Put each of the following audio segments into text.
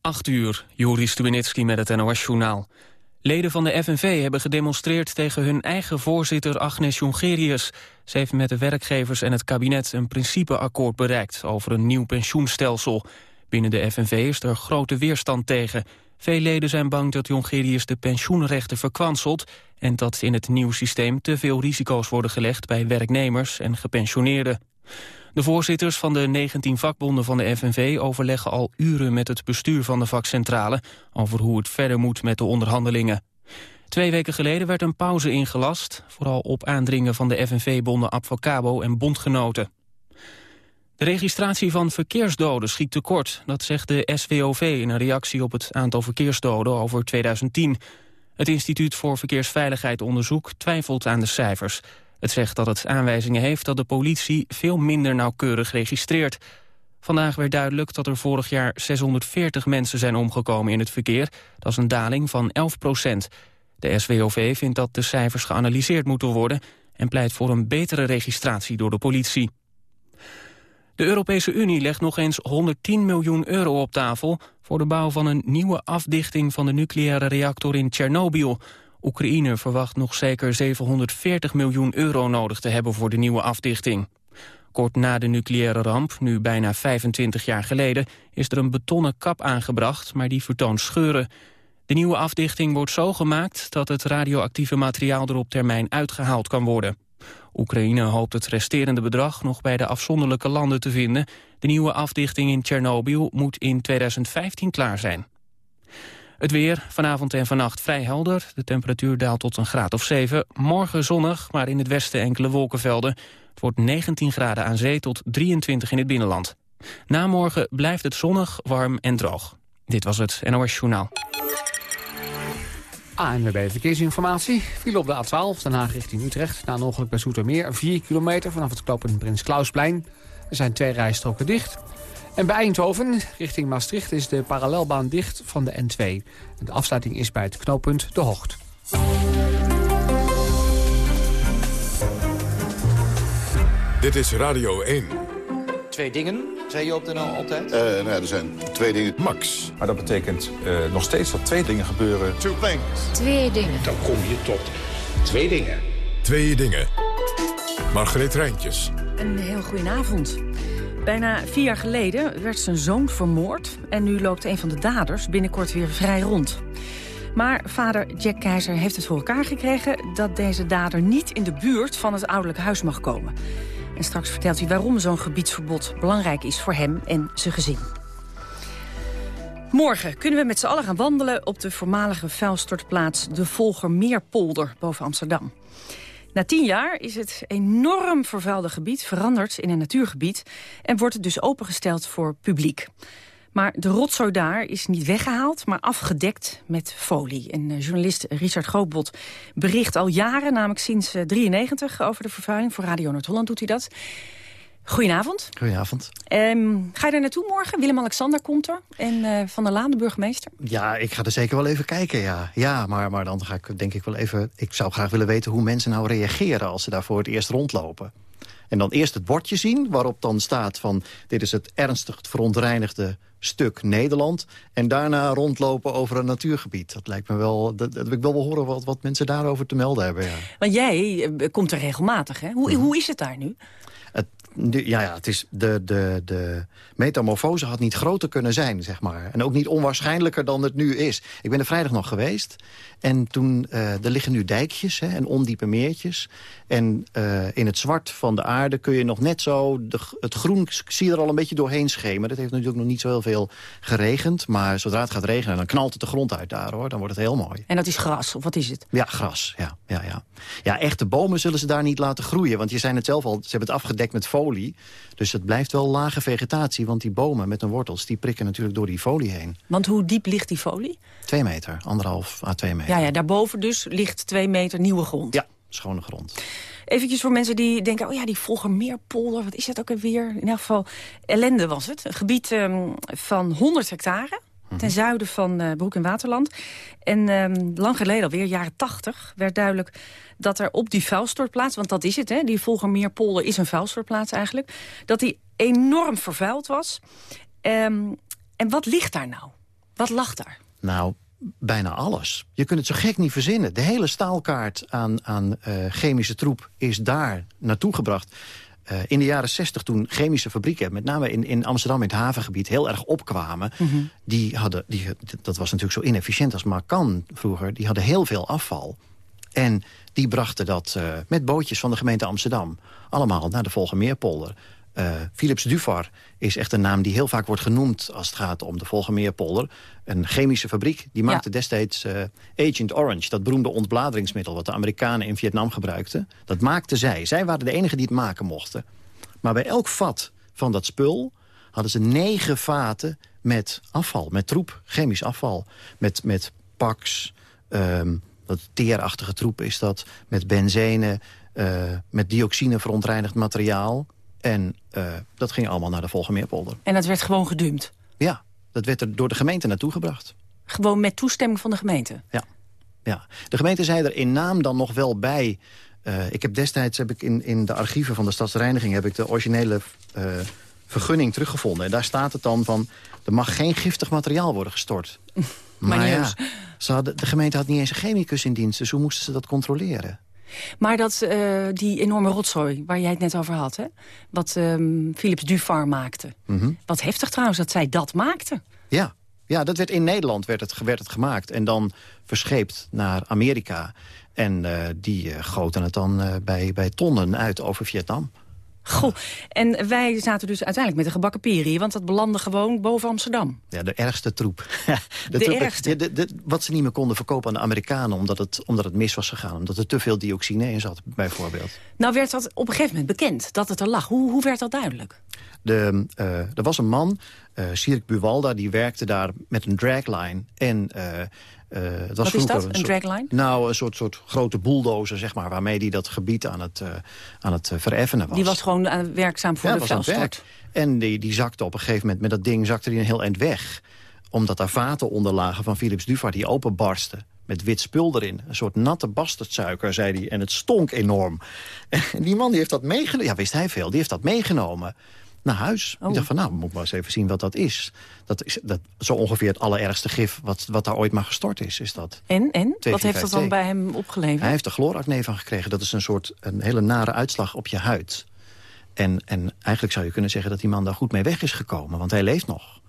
8 uur, Joris Stubenitski met het NOS-journaal. Leden van de FNV hebben gedemonstreerd tegen hun eigen voorzitter Agnes Jongerius. Ze heeft met de werkgevers en het kabinet een principeakkoord bereikt over een nieuw pensioenstelsel. Binnen de FNV is er grote weerstand tegen. Veel leden zijn bang dat Jongerius de pensioenrechten verkwanselt... en dat in het nieuwe systeem te veel risico's worden gelegd bij werknemers en gepensioneerden. De voorzitters van de 19 vakbonden van de FNV overleggen al uren met het bestuur van de vakcentrale over hoe het verder moet met de onderhandelingen. Twee weken geleden werd een pauze ingelast, vooral op aandringen van de FNV-bonden Advocabo en Bondgenoten. De registratie van verkeersdoden schiet tekort, dat zegt de SWOV in een reactie op het aantal verkeersdoden over 2010. Het Instituut voor Verkeersveiligheid Onderzoek twijfelt aan de cijfers. Het zegt dat het aanwijzingen heeft dat de politie veel minder nauwkeurig registreert. Vandaag werd duidelijk dat er vorig jaar 640 mensen zijn omgekomen in het verkeer. Dat is een daling van 11 procent. De SWOV vindt dat de cijfers geanalyseerd moeten worden... en pleit voor een betere registratie door de politie. De Europese Unie legt nog eens 110 miljoen euro op tafel... voor de bouw van een nieuwe afdichting van de nucleaire reactor in Tsjernobyl. Oekraïne verwacht nog zeker 740 miljoen euro nodig te hebben voor de nieuwe afdichting. Kort na de nucleaire ramp, nu bijna 25 jaar geleden... is er een betonnen kap aangebracht, maar die vertoont scheuren. De nieuwe afdichting wordt zo gemaakt dat het radioactieve materiaal er op termijn uitgehaald kan worden. Oekraïne hoopt het resterende bedrag nog bij de afzonderlijke landen te vinden. De nieuwe afdichting in Tsjernobyl moet in 2015 klaar zijn. Het weer, vanavond en vannacht vrij helder. De temperatuur daalt tot een graad of 7. Morgen zonnig, maar in het westen enkele wolkenvelden. Het wordt 19 graden aan zee tot 23 in het binnenland. Na morgen blijft het zonnig, warm en droog. Dit was het NOS Journaal. ANWB Verkeersinformatie. Viel op de A12, Den Haag richting Utrecht. Na een ongeluk bij Zoetermeer, 4 kilometer vanaf het knooppunt Prins Klausplein. Er zijn twee rijstroken dicht. En bij Eindhoven, richting Maastricht, is de parallelbaan dicht van de N2. De afsluiting is bij het knooppunt De Hocht. Dit is Radio 1. Twee dingen, zei je op de NL altijd? Uh, nou ja, er zijn twee dingen. Max. Maar dat betekent uh, nog steeds dat twee dingen gebeuren. Two things. Twee dingen. Dan kom je tot twee dingen. Twee dingen. Margreet Rijntjes. Een heel goedenavond. Bijna vier jaar geleden werd zijn zoon vermoord... en nu loopt een van de daders binnenkort weer vrij rond. Maar vader Jack Keizer heeft het voor elkaar gekregen... dat deze dader niet in de buurt van het ouderlijk huis mag komen. En straks vertelt hij waarom zo'n gebiedsverbod belangrijk is voor hem en zijn gezin. Morgen kunnen we met z'n allen gaan wandelen op de voormalige vuilstortplaats de Volgermeerpolder boven Amsterdam. Na tien jaar is het enorm vervuilde gebied veranderd in een natuurgebied... en wordt het dus opengesteld voor publiek. Maar de rotzooi daar is niet weggehaald, maar afgedekt met folie. En uh, journalist Richard Grootbot bericht al jaren, namelijk sinds 1993... Uh, over de vervuiling. Voor Radio Noord-Holland doet hij dat. Goedenavond. Goedenavond. Um, ga je daar naartoe morgen? Willem-Alexander komt er. En uh, Van der Laan, de burgemeester. Ja, ik ga er zeker wel even kijken, ja. Ja, maar, maar dan ga ik denk ik wel even... Ik zou graag willen weten hoe mensen nou reageren... als ze daar voor het eerst rondlopen. En dan eerst het bordje zien waarop dan staat van... dit is het ernstig verontreinigde stuk Nederland. En daarna rondlopen over een natuurgebied. Dat lijkt me wel, dat, dat wil ik wel wel horen wat, wat mensen daarover te melden hebben. Ja. Want jij eh, komt er regelmatig, hè? Hoe, mm. hoe is het daar nu? Het, ja, ja, het is de, de, de metamorfose had niet groter kunnen zijn, zeg maar. En ook niet onwaarschijnlijker dan het nu is. Ik ben er vrijdag nog geweest. En toen, uh, er liggen nu dijkjes hè, en ondiepe meertjes. En uh, in het zwart van de aarde kun je nog net zo... De, het groen zie je er al een beetje doorheen schemen. Dat heeft natuurlijk nog niet zo heel veel geregend. Maar zodra het gaat regenen, dan knalt het de grond uit daar, hoor. Dan wordt het heel mooi. En dat is gras, of wat is het? Ja, gras, ja. Ja, ja. ja echte bomen zullen ze daar niet laten groeien. Want je zei het zelf al, ze hebben het afgedekt met folie. Dus het blijft wel lage vegetatie. Want die bomen met hun wortels, die prikken natuurlijk door die folie heen. Want hoe diep ligt die folie? Twee meter, anderhalf à twee meter. Ja, ja, daarboven dus ligt twee meter nieuwe grond. Ja, schone grond. Eventjes voor mensen die denken, oh ja, die volgen Meerpolder, wat is dat ook alweer? In elk geval, ellende was het. Een gebied um, van 100 hectare, ten mhm. zuiden van uh, Broek en Waterland. En um, lang geleden, alweer jaren 80, werd duidelijk dat er op die vuilstortplaats... want dat is het, hè, die Volgermeerpolder is een vuilstortplaats eigenlijk... dat die enorm vervuild was. Um, en wat ligt daar nou? Wat lag daar? Nou, bijna alles. Je kunt het zo gek niet verzinnen. De hele staalkaart aan, aan uh, chemische troep is daar naartoe gebracht. Uh, in de jaren 60 toen chemische fabrieken, met name in, in Amsterdam in het havengebied, heel erg opkwamen. Mm -hmm. die hadden, die, dat was natuurlijk zo inefficiënt als maar kan vroeger. Die hadden heel veel afval. En die brachten dat uh, met bootjes van de gemeente Amsterdam allemaal naar de Volgermeerpolder. Uh, Philips Duvar is echt een naam die heel vaak wordt genoemd... als het gaat om de Volgermeerpolder. Een chemische fabriek. Die maakte ja. destijds uh, Agent Orange. Dat beroemde ontbladeringsmiddel wat de Amerikanen in Vietnam gebruikten. Dat maakten zij. Zij waren de enigen die het maken mochten. Maar bij elk vat van dat spul hadden ze negen vaten met afval. Met troep, chemisch afval. Met, met pax, um, dat teerachtige troep is dat. Met benzene, uh, met dioxine verontreinigd materiaal... En uh, dat ging allemaal naar de Volgermeerpolder. En dat werd gewoon gedumpt? Ja, dat werd er door de gemeente naartoe gebracht. Gewoon met toestemming van de gemeente? Ja. ja. De gemeente zei er in naam dan nog wel bij... Uh, ik heb destijds heb ik in, in de archieven van de stadsreiniging... heb ik de originele vergunning teruggevonden. En daar staat het dan van... er mag geen giftig materiaal worden gestort. maar maar ja, ze hadden, de gemeente had niet eens een chemicus in dienst... dus hoe moesten ze dat controleren? Maar dat, uh, die enorme rotzooi waar jij het net over had... Hè? wat um, Philips Dufar maakte. Mm -hmm. Wat heftig trouwens dat zij dat maakte. Ja, ja dat werd in Nederland werd het, werd het gemaakt. En dan verscheept naar Amerika. En uh, die uh, goten het dan bij, bij tonnen uit over Vietnam. Goh, en wij zaten dus uiteindelijk met de gebakken hier... want dat belandde gewoon boven Amsterdam. Ja, de ergste troep. de, de troep, ergste? De, de, wat ze niet meer konden verkopen aan de Amerikanen... omdat het, omdat het mis was gegaan, omdat er te veel dioxine in zat, bijvoorbeeld. Nou werd dat op een gegeven moment bekend, dat het er lag. Hoe, hoe werd dat duidelijk? De, uh, er was een man, uh, Sirk Buwalda, die werkte daar met een dragline... en uh, uh, het was Wat is dat, een, een dragline? Nou, een soort, soort grote bulldozer, zeg maar... waarmee hij dat gebied aan het, uh, aan het vereffenen was. Die was gewoon aan, werkzaam voor ja, de vuilstort? En die, die zakte op een gegeven moment met dat ding zakte hij een heel eind weg. Omdat daar vaten onder lagen van Philips Duvart die openbarsten met wit spul erin. Een soort natte bastardsuiker, zei hij. En het stonk enorm. En die man die heeft dat meegenomen. Ja, wist hij veel. Die heeft dat meegenomen naar huis. Oh. Ik dacht van, nou, moet maar eens even zien wat dat is. Dat is dat, zo ongeveer het allerergste gif wat, wat daar ooit maar gestort is. is dat en? en? Wat heeft dat dan bij hem opgeleverd? Hij heeft er chlooracne van gekregen. Dat is een soort een hele nare uitslag op je huid. En, en eigenlijk zou je kunnen zeggen dat die man daar goed mee weg is gekomen. Want hij leeft nog.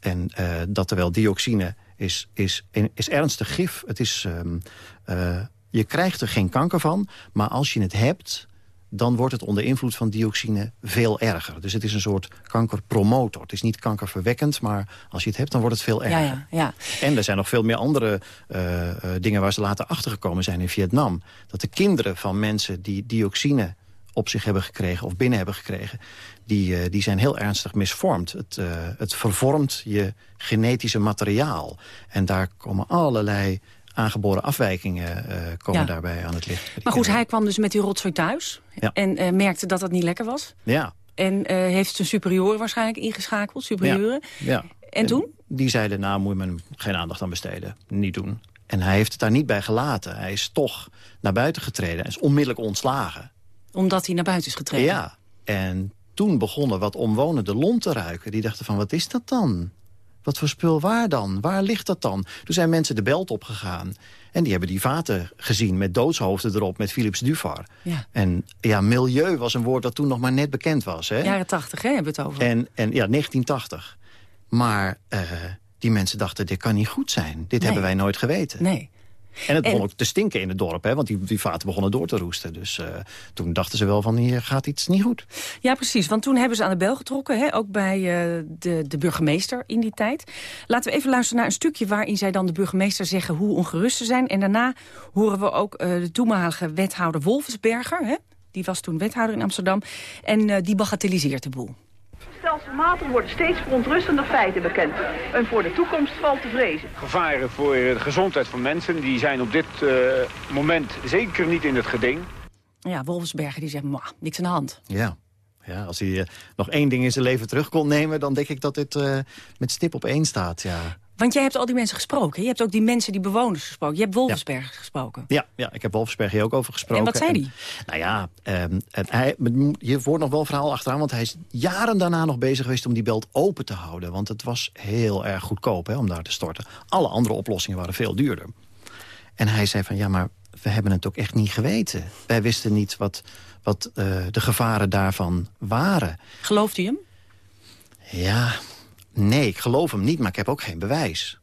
En uh, dat terwijl dioxine is, is, is ernstig gif. Het is, um, uh, je krijgt er geen kanker van. Maar als je het hebt dan wordt het onder invloed van dioxine veel erger. Dus het is een soort kankerpromotor. Het is niet kankerverwekkend, maar als je het hebt, dan wordt het veel erger. Ja, ja, ja. En er zijn nog veel meer andere uh, uh, dingen waar ze later achtergekomen zijn in Vietnam. Dat de kinderen van mensen die dioxine op zich hebben gekregen of binnen hebben gekregen... die, uh, die zijn heel ernstig misvormd. Het, het vervormt je genetische materiaal. En daar komen allerlei aangeboren afwijkingen uh, komen ja. daarbij aan het licht. Maar goed, hij kwam dus met die rotzooi thuis ja. en uh, merkte dat dat niet lekker was. Ja. En uh, heeft zijn superioren waarschijnlijk ingeschakeld, superioren. Ja. ja. En, en toen? Die zeiden, nou moet je me geen aandacht aan besteden, niet doen. En hij heeft het daar niet bij gelaten. Hij is toch naar buiten getreden en is onmiddellijk ontslagen. Omdat hij naar buiten is getreden? Ja. En toen begonnen wat omwonenden lont te ruiken. Die dachten van, wat is dat dan? Wat voor spul waar dan? Waar ligt dat dan? Toen zijn mensen de belt opgegaan. En die hebben die vaten gezien met doodshoofden erop, met Philips Dufar. Ja. En ja, milieu was een woord dat toen nog maar net bekend was. Hè? Jaren 80, hè, hebben we het over. En, en ja, 1980. Maar uh, die mensen dachten, dit kan niet goed zijn. Dit nee. hebben wij nooit geweten. Nee. En het begon en... ook te stinken in het dorp, hè, want die, die vaten begonnen door te roesten. Dus uh, toen dachten ze wel van, hier gaat iets niet goed. Ja, precies, want toen hebben ze aan de bel getrokken, hè, ook bij uh, de, de burgemeester in die tijd. Laten we even luisteren naar een stukje waarin zij dan de burgemeester zeggen hoe ongerust ze zijn. En daarna horen we ook uh, de toenmalige wethouder Wolfensberger, hè, die was toen wethouder in Amsterdam, en die bagatelliseert de boel. Stelselmatig worden steeds verontrustender feiten bekend. En voor de toekomst valt te vrezen. Gevaren voor de gezondheid van mensen die zijn op dit uh, moment zeker niet in het geding. Ja, Wolfsberger die zegt, niks aan de hand. Ja. Ja, als hij uh, nog één ding in zijn leven terug kon nemen... dan denk ik dat dit uh, met stip op één staat, ja. Want jij hebt al die mensen gesproken. Je hebt ook die mensen, die bewoners gesproken. Je hebt Wolfsberg gesproken. Ja, ja, ik heb Wolfsberg hier ook over gesproken. En wat zei hij? Nou ja, um, hij, je wordt nog wel verhaal achteraan... want hij is jaren daarna nog bezig geweest om die belt open te houden. Want het was heel erg goedkoop hè, om daar te storten. Alle andere oplossingen waren veel duurder. En hij zei van, ja, maar we hebben het ook echt niet geweten. Wij wisten niet wat, wat uh, de gevaren daarvan waren. Gelooft u hem? Ja, nee, ik geloof hem niet, maar ik heb ook geen bewijs.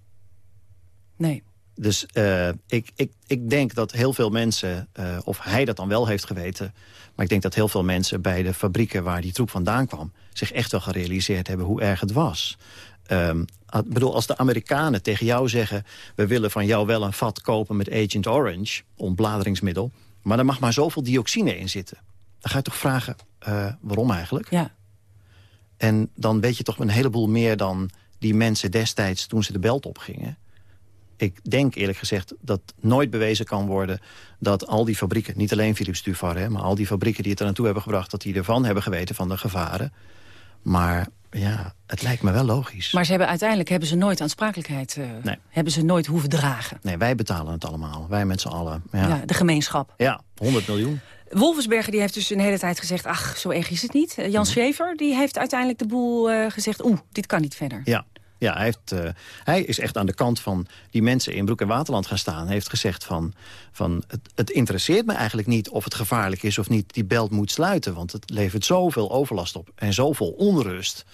Nee. Dus uh, ik, ik, ik denk dat heel veel mensen, uh, of hij dat dan wel heeft geweten... maar ik denk dat heel veel mensen bij de fabrieken waar die troep vandaan kwam... zich echt wel gerealiseerd hebben hoe erg het was. Um, bedoel, als de Amerikanen tegen jou zeggen... we willen van jou wel een vat kopen met Agent Orange, ontbladeringsmiddel... maar er mag maar zoveel dioxine in zitten. Dan ga je toch vragen, uh, waarom eigenlijk? Ja. En dan weet je toch een heleboel meer dan die mensen destijds... toen ze de belt opgingen. Ik denk eerlijk gezegd dat nooit bewezen kan worden... dat al die fabrieken, niet alleen Philips Dufar... Hè, maar al die fabrieken die het er naartoe hebben gebracht... dat die ervan hebben geweten van de gevaren. Maar ja, het lijkt me wel logisch. Maar ze hebben, uiteindelijk hebben ze nooit aansprakelijkheid... Uh, nee. hebben ze nooit hoeven dragen. Nee, wij betalen het allemaal. Wij met z'n allen. Ja. ja. de gemeenschap. Ja, 100 miljoen. Wolfsberger die heeft dus een hele tijd gezegd... ach, zo erg is het niet. Uh, Jan mm Schever die heeft uiteindelijk de boel uh, gezegd... oeh, dit kan niet verder. Ja, ja, hij, heeft, uh, hij is echt aan de kant van die mensen in Broek en Waterland gaan staan. Hij heeft gezegd van, van het, het, interesseert me eigenlijk niet of het gevaarlijk is of niet. Die belt moet sluiten, want het levert zoveel overlast op en zoveel onrust.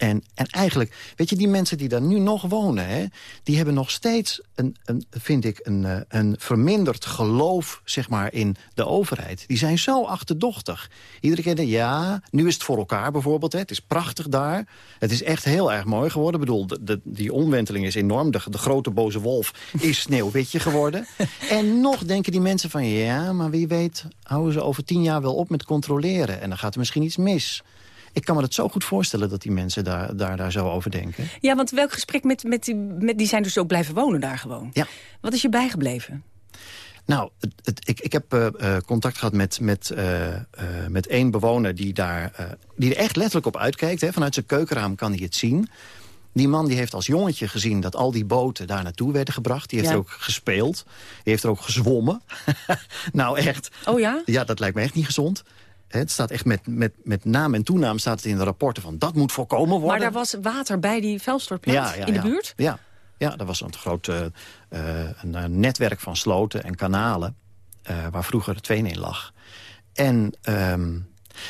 En, en eigenlijk, weet je, die mensen die daar nu nog wonen... Hè, die hebben nog steeds, een, een, vind ik, een, een verminderd geloof zeg maar, in de overheid. Die zijn zo achterdochtig. Iedere keer, ja, nu is het voor elkaar bijvoorbeeld. Hè, het is prachtig daar. Het is echt heel erg mooi geworden. Ik bedoel, de, de, die omwenteling is enorm. De, de grote boze wolf is sneeuwwitje geworden. en nog denken die mensen van... ja, maar wie weet houden ze over tien jaar wel op met controleren. En dan gaat er misschien iets mis ik kan me dat zo goed voorstellen dat die mensen daar, daar, daar zo over denken. Ja, want welk gesprek met, met, die, met die zijn dus ook blijven wonen daar gewoon? Ja. Wat is je bijgebleven? Nou, het, het, ik, ik heb uh, contact gehad met, met, uh, uh, met één bewoner die, daar, die er echt letterlijk op uitkijkt. Hè. Vanuit zijn keukenraam kan hij het zien. Die man die heeft als jongetje gezien dat al die boten daar naartoe werden gebracht. Die heeft Ja. er ook gespeeld. Die heeft er ook gezwommen. nou echt. Oh ja? Ja, dat lijkt me echt niet gezond. Het staat echt met, met, met naam en toenaam staat het in de rapporten van dat moet voorkomen worden. Maar daar was water bij die vuilstortplaats in de ja. buurt? Ja, ja er was een groot eh, eh, een, een netwerk van sloten en kanalen... eh, waar vroeger het veen in lag. En ehm,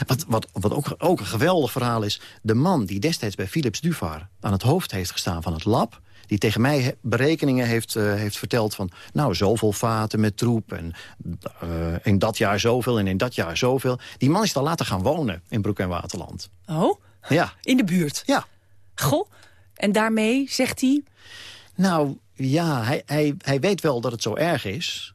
wat, wat, wat ook, ook een geweldig verhaal is... de man die destijds bij Philips Duvar aan het hoofd heeft gestaan van het lab... die tegen mij berekeningen heeft, eh, heeft verteld van... nou, zoveel vaten met troep en eh, in dat jaar zoveel en in dat jaar zoveel. Die man is dan later gaan wonen in Broek en Waterland. Oh, Ja, in de buurt? ja. Goh, en daarmee zegt hij... Nou, ja, hij, hij, hij weet wel dat het zo erg is.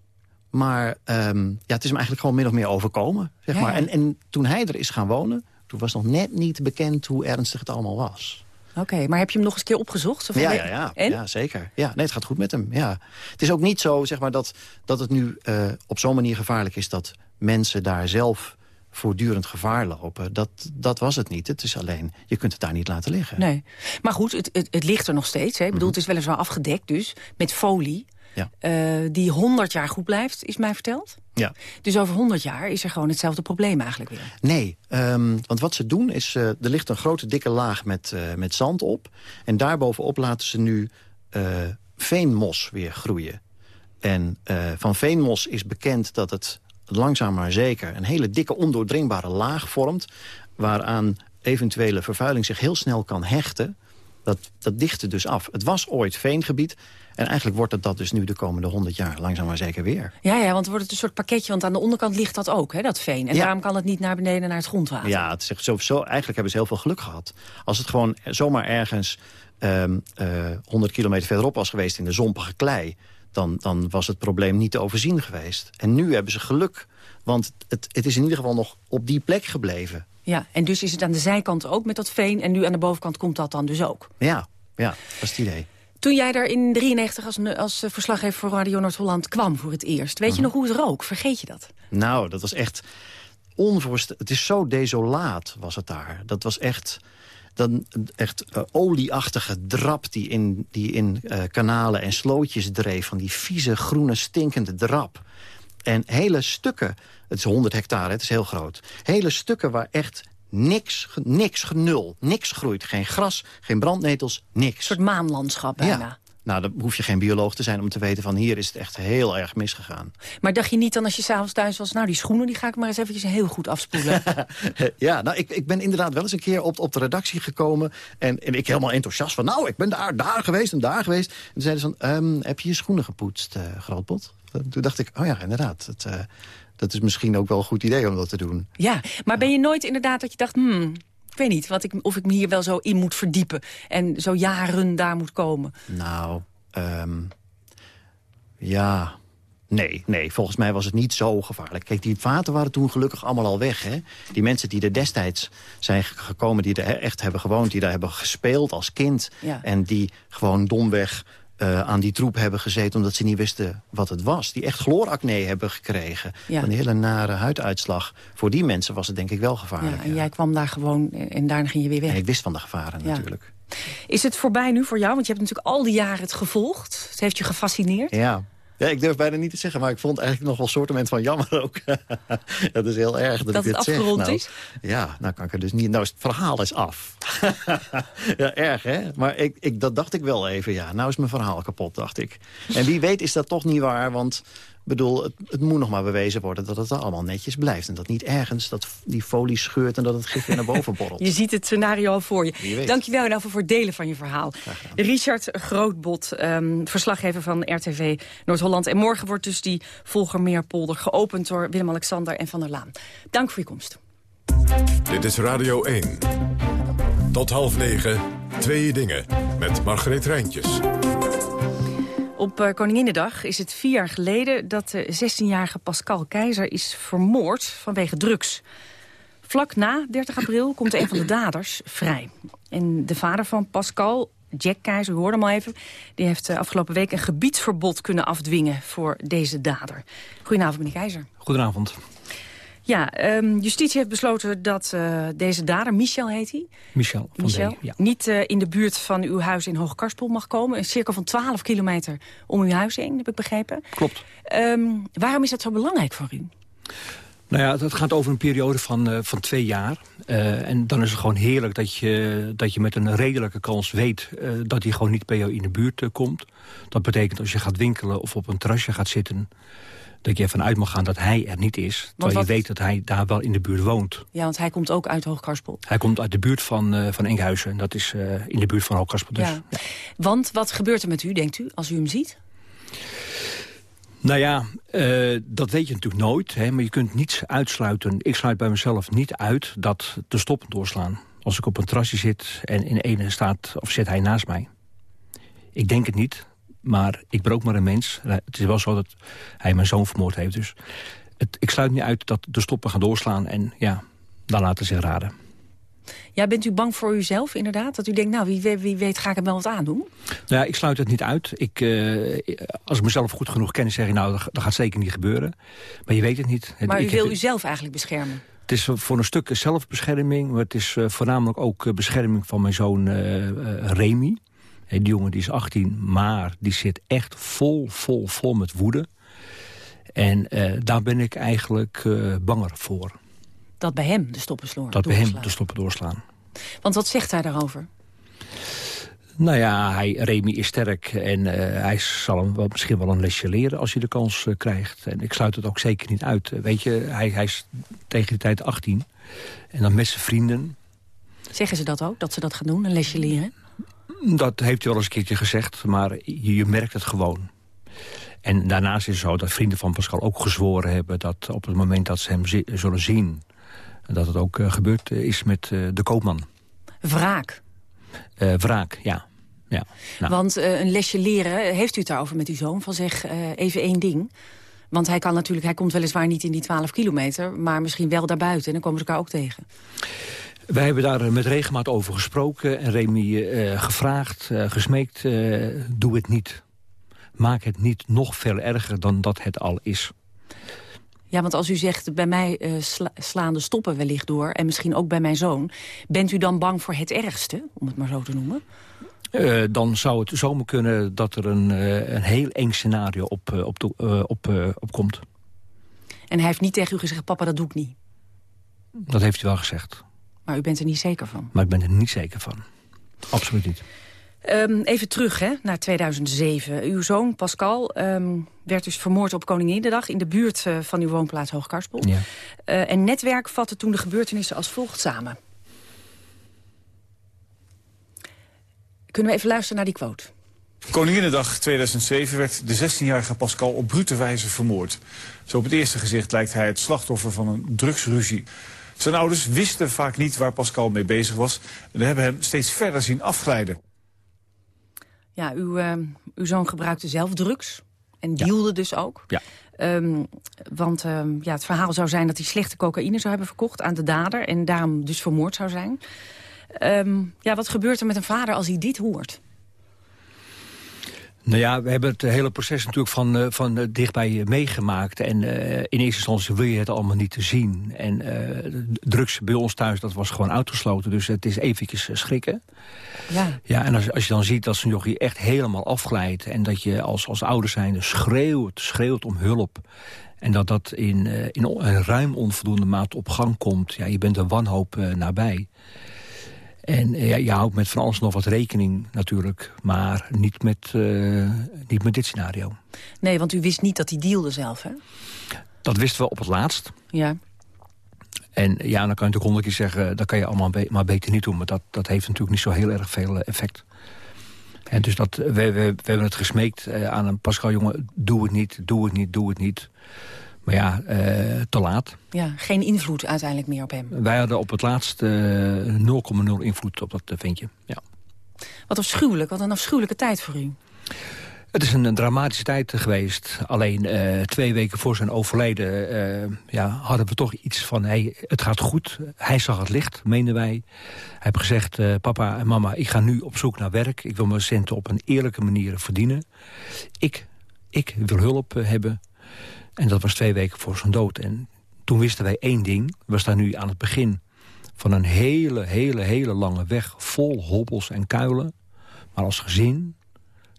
Maar ehm, ja, het is hem eigenlijk gewoon min of meer overkomen. Zeg Ja, maar. En, en toen hij er is gaan wonen... toen was nog net niet bekend hoe ernstig het allemaal was. Oké, maar heb je hem nog eens een keer opgezocht? Zo van, Ja, ja, ja, En? ja, zeker. Ja, nee, het gaat goed met hem. Ja. Het is ook niet zo zeg maar, dat, dat het nu eh, op zo'n manier gevaarlijk is... dat mensen daar zelf voortdurend gevaar lopen. Dat, dat was het niet. Het is alleen, je kunt het daar niet laten liggen. Nee. Maar goed, het, het, het ligt er nog steeds. Hè. Ik bedoel, het is weliswaar afgedekt dus, met folie. Mhm. Ja. eh, die 100 jaar goed blijft, is mij verteld. Ja. Dus over 100 jaar is er gewoon hetzelfde probleem eigenlijk weer. Nee, ehm, want wat ze doen is... eh, er ligt een grote dikke laag met, eh, met zand op. En daarbovenop laten ze nu eh, veenmos weer groeien. En van veenmos is bekend dat het langzaam maar zeker... een hele dikke ondoordringbare laag vormt... waaraan eventuele vervuiling zich heel snel kan hechten. Dat, dat dichtte dus af. Het was ooit veengebied... En eigenlijk wordt het dat dus nu de komende 100 jaar langzaam maar zeker weer. Ja, ja, want wordt het een soort pakketje, want aan de onderkant ligt dat ook, hè, dat veen. En Ja. daarom kan het niet naar beneden naar het grondwater. Ja, het zo, zo, eigenlijk hebben ze heel veel geluk gehad. Als het gewoon zomaar ergens ehm, eh 100 kilometer verderop was geweest in de zompige klei... Dan, dan was het probleem niet te overzien geweest. En nu hebben ze geluk, want het, het is in ieder geval nog op die plek gebleven. Ja, en dus is het aan de zijkant ook met dat veen. En nu aan de bovenkant komt dat dan dus ook. Ja, ja, dat is het idee. Toen jij daar in 93 als, als eh, verslaggever voor Radio Noord-Holland kwam voor het eerst... weet je nog hoe het rook? Vergeet je dat? Nou, dat was echt onvoorstelbaar. Het is zo desolaat was het daar. Dat was echt... dan echt uh, olieachtige drap die in, die in uh, kanalen en slootjes dreef. Van die vieze, groene, stinkende drap. En hele stukken, het is 100 hectare, het is heel groot. Hele stukken waar echt niks, niks, genul, niks groeit. Geen gras, geen brandnetels, niks. Een soort maanlandschap bijna. Ja. Nou, dan hoef je geen bioloog te zijn om te weten van hier is het echt heel erg misgegaan. Maar dacht je niet dan als je s'avonds thuis was... nou, die schoenen die ga ik maar eens eventjes heel goed afspoelen? ja, nou, ik, ik ben inderdaad wel eens een keer op, op de redactie gekomen... En, en ik helemaal enthousiast van... nou, ik ben daar, daar geweest en daar geweest. En toen zeiden ze van, um, heb je je schoenen gepoetst, uh, Grootpot? Toen dacht ik, oh ja, inderdaad. Het, uh, dat is misschien ook wel een goed idee om dat te doen. Ja, maar ben je nooit inderdaad dat je dacht... Hmm, ik weet niet wat ik, of ik me hier wel zo in moet verdiepen. En zo jaren daar moet komen. Nou, um, ja... Nee, nee, volgens mij was het niet zo gevaarlijk. Kijk, die vaten waren toen gelukkig allemaal al weg. Hè? Die mensen die er destijds zijn gekomen, die er echt hebben gewoond... die daar hebben gespeeld als kind... Ja. en die gewoon domweg uh, aan die troep hebben gezeten... omdat ze niet wisten wat het was. Die echt chlooracne hebben gekregen. Ja. Een hele nare huiduitslag. Voor die mensen was het denk ik wel gevaarlijk. Ja, en jij kwam daar gewoon en daarna ging je weer weg. En ik wist van de gevaren natuurlijk. Is het voorbij nu voor jou? Want je hebt natuurlijk al die jaren het gevolgd. Het heeft je gefascineerd. Ja. Ja, ik durf bijna niet te zeggen, maar ik vond eigenlijk nog wel soortement van jammer ook. dat is heel erg dat, Dat ik dit zeg. afgerond Nou, is? Ja, nou kan ik er dus niet... Nou, het verhaal is af. ja, erg hè? Maar ik, ik, dat dacht ik wel even, ja. Nou is mijn verhaal kapot, dacht ik. En wie weet is dat toch niet waar, want... Ik bedoel, het, het moet nog maar bewezen worden dat het er allemaal netjes blijft. En dat niet ergens dat die folie scheurt en dat het gif weer naar boven borrelt. Je ziet het scenario al voor je. Weet. Dankjewel in ieder geval voor het delen van je verhaal. Richard Grootbot, ehm, verslaggever van RTV Noord-Holland. En morgen wordt dus die Volgermeerpolder geopend door Willem-Alexander en Van der Laan. Dank voor je komst. Dit is Radio 1. Tot half negen, twee dingen. Met Margreet Rijntjes. Op uh, Koninginnedag is het vier jaar geleden dat de 16-jarige Pascal Keizer is vermoord vanwege drugs. Vlak na 30 april komt een van de daders vrij. En de vader van Pascal, Jack Keizer, u hoorde hem al even... die heeft uh, afgelopen week een gebiedsverbod kunnen afdwingen voor deze dader. Goedenavond, meneer Keizer. Goedenavond. Ja, um, justitie heeft besloten dat uh, deze dader, Michel heet hij... Michel van Michel, D, ja. niet uh, in de buurt van uw huis in Hoogkarspel mag komen. Een cirkel van 12 kilometer om uw huis heen, heb ik begrepen. Klopt. Um, waarom is dat zo belangrijk voor u? Nou ja, het gaat over een periode van, uh, van twee jaar. Uh, en dan is het gewoon heerlijk dat je, dat je met een redelijke kans weet... Uh, dat hij gewoon niet bij jou in de buurt komt. Dat betekent als je gaat winkelen of op een terrasje gaat zitten... dat je ervan uit mag gaan dat hij er niet is. Terwijl wat- je weet dat hij daar wel in de buurt woont. Ja, want hij komt ook uit Hoogkarspel. Hij komt uit de buurt van, uh, van Enkhuizen. En dat is uh, in de buurt van Hoogkarspel. Dus, Ja. Want wat gebeurt er met u, denkt u, als u hem ziet? Nou ja, uh, dat weet je natuurlijk nooit. Hè, maar je kunt niets uitsluiten. Ik sluit bij mezelf niet uit dat de stoppen doorslaan. Als ik op een terrasje zit en in ene staat of zit hij naast mij. Ik denk het niet, maar ik ben ook maar een mens. Het is wel zo dat hij mijn zoon vermoord heeft. Dus het, ik sluit niet uit dat de stoppen gaan doorslaan. En ja, dan laten ze zich raden. Ja, bent u bang voor uzelf inderdaad? Dat u denkt, nou, wie, weet- wie weet ga ik hem wel wat aandoen? Nou ja, ik sluit het niet uit. Ik, uh, als ik mezelf goed genoeg ken, zeg ik nou, dat, dat gaat zeker niet gebeuren. Maar je weet het niet. Maar ik u wil heb- uzelf eigenlijk beschermen. Het is voor een stuk zelfbescherming, maar het is uh, voornamelijk ook uh, bescherming van mijn zoon uh, Remy. Die jongen die is 18, maar die zit echt vol, vol, vol met woede. En daar ben ik eigenlijk banger voor. Dat bij hem de stoppen sloor. Dat bij hem de stoppen doorslaan. Want wat zegt hij daarover? Nou ja, hij, Remy is sterk en uh, hij zal hem wel, misschien wel een lesje leren als hij de kans uh, krijgt. En ik sluit het ook zeker niet uit. Weet je, hij, hij is tegen die tijd 18 en dan met zijn vrienden. Zeggen ze dat ook, dat ze dat gaan doen, een lesje leren? Dat heeft hij wel eens een keertje gezegd, maar je, je merkt het gewoon. En daarnaast is het zo dat vrienden van Pascal ook gezworen hebben... dat op het moment dat ze hem zullen zien... dat het ook uh, gebeurd is met de koopman. Wraak. Uh, wraak, ja. ja. Nou. Want een lesje leren, heeft u het daarover met uw zoon? Van zeg, even één ding. Want hij kan natuurlijk, hij komt weliswaar niet in die 12 kilometer... maar misschien wel daarbuiten en dan komen ze elkaar ook tegen. Wij hebben daar met regelmaat over gesproken... en Remy gevraagd, gesmeekt, doe het niet. Maak het niet nog veel erger dan dat het al is. Ja, want als u zegt, bij mij uh, sla slaan de stoppen wellicht door... en misschien ook bij mijn zoon... bent u dan bang voor het ergste, om het maar zo te noemen? Uh, dan zou het zomaar kunnen dat er een, uh, een heel eng scenario op, op, op, op komt. En hij heeft niet tegen u gezegd, papa, dat doe ik niet? Dat heeft hij wel gezegd. Maar u bent er niet zeker van? Maar ik ben er niet zeker van. Absoluut niet. Um, even terug hè, naar 2007. Uw zoon Pascal um, werd dus vermoord op Koninginnedag... in de buurt uh, van uw woonplaats Hoogkarspel. Ja. Uh, en Netwerk vatte toen de gebeurtenissen als volgt samen. Kunnen we even luisteren naar die quote? Koninginnedag 2007 werd de 16-jarige Pascal op brute wijze vermoord. Zo op het eerste gezicht lijkt hij het slachtoffer van een drugsruzie. Zijn ouders wisten vaak niet waar Pascal mee bezig was... en hebben hem steeds verder zien afglijden. Ja, uw, uh, uw zoon gebruikte zelf drugs en dealde ja. dus ook. Ja. Um, want um, ja, het verhaal zou zijn dat hij slechte cocaïne zou hebben verkocht aan de dader... en daarom dus vermoord zou zijn. Um, ja, wat gebeurt er met een vader als hij dit hoort? Nou ja, we hebben het hele proces natuurlijk van, uh, van uh, dichtbij meegemaakt. En uh, in eerste instantie wil je het allemaal niet te zien. En drugs bij ons thuis, dat was gewoon uitgesloten. Dus het is eventjes schrikken. Ja. Ja, en als, als je dan ziet dat zo'n jochie echt helemaal afglijdt... en dat je als, als ouder zijnde schreeuwt, schreeuwt om hulp... en dat dat in, in een ruim onvoldoende mate op gang komt... ja, je bent een wanhoop nabij... En ja, je houdt met van alles nog wat rekening natuurlijk. Maar niet met, uh, niet met dit scenario. Nee, want u wist niet dat hij dealde zelf, hè? Dat wisten we op het laatst. Ja. En ja, dan kan je natuurlijk honderd keer zeggen... dat kan je allemaal be maar beter niet doen. Maar dat, dat heeft natuurlijk niet zo heel erg veel effect. En dus dat, we, we, we hebben het gesmeekt aan een Pascal jongen... doe het niet, doe het niet, doe het niet. Maar ja, uh, te laat. Ja, geen invloed uiteindelijk meer op hem. Wij hadden op het laatst 0,0 uh, invloed op dat ventje. Ja. Wat afschuwelijk, wat een afschuwelijke tijd voor u. Het is een, dramatische tijd geweest. Alleen uh, twee weken voor zijn overlijden uh, ja, hadden we toch iets van... Hey, het gaat goed, hij zag het licht, meenden wij. Hij heeft gezegd, uh, papa en mama, ik ga nu op zoek naar werk. Ik wil mijn centen op een eerlijke manier verdienen. Ik, ik wil hulp hebben. En dat was twee weken voor zijn dood. En toen wisten wij één ding. We staan nu aan het begin van een hele, hele, hele lange weg... vol hobbels en kuilen. Maar als gezin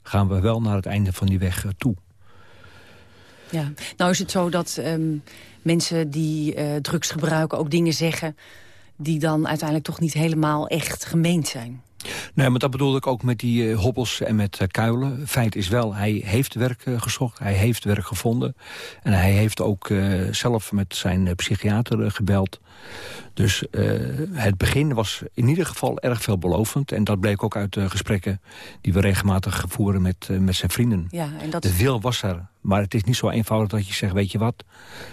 gaan we wel naar het einde van die weg toe. Ja, nou is het zo dat um, mensen die uh, drugs gebruiken ook dingen zeggen... die dan uiteindelijk toch niet helemaal echt gemeend zijn. Nee, maar dat bedoelde ik ook met die uh, hobbels en met uh, kuilen. Feit is wel, hij heeft werk uh, gezocht, hij heeft werk gevonden. En hij heeft ook zelf met zijn psychiater gebeld. Dus het begin was in ieder geval erg veelbelovend. En dat bleek ook uit de gesprekken die we regelmatig voeren met, met zijn vrienden. Ja, en dat... De wil was er. Maar het is niet zo eenvoudig dat je zegt, weet je wat,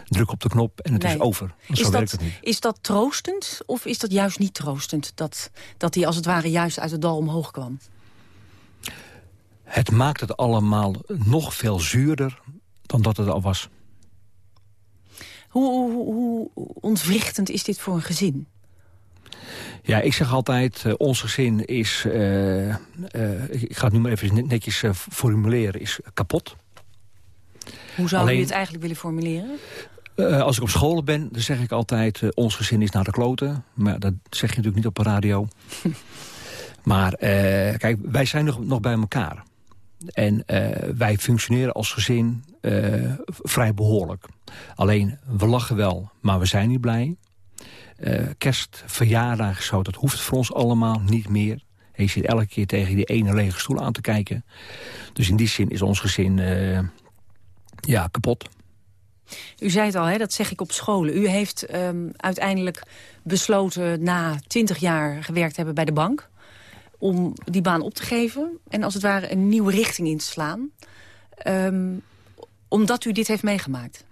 druk op de knop en het nee. is over. Is zo dat, het niet. is dat troostend of is dat juist niet troostend? Dat, dat hij als het ware juist uit het dal omhoog kwam? Het maakt het allemaal nog veel zuurder dan dat het al was. Hoe, hoe, hoe ontwrichtend is dit voor een gezin? Ja, ik zeg altijd, uh, ons gezin is, uh, uh, ik ga het nu maar even netjes formuleren, is kapot. Hoe zou Alleen, u het eigenlijk willen formuleren? Als ik op school ben, dan zeg ik altijd... Ons gezin is naar de kloten. Maar dat zeg je natuurlijk niet op de radio. maar uh, kijk, wij zijn nog, nog bij elkaar. En wij functioneren als gezin vrij behoorlijk. Alleen, we lachen wel, maar we zijn niet blij. kerst, verjaardag, zo, dat hoeft voor ons allemaal niet meer. En je zit elke keer tegen die ene lege stoel aan te kijken. Dus in die zin is ons gezin ja, kapot. U zei het al, hè, dat zeg ik op scholen. U heeft um, uiteindelijk besloten na twintig jaar gewerkt hebben bij de bank... om die baan op te geven en als het ware een nieuwe richting in te slaan. Um, omdat u dit heeft meegemaakt.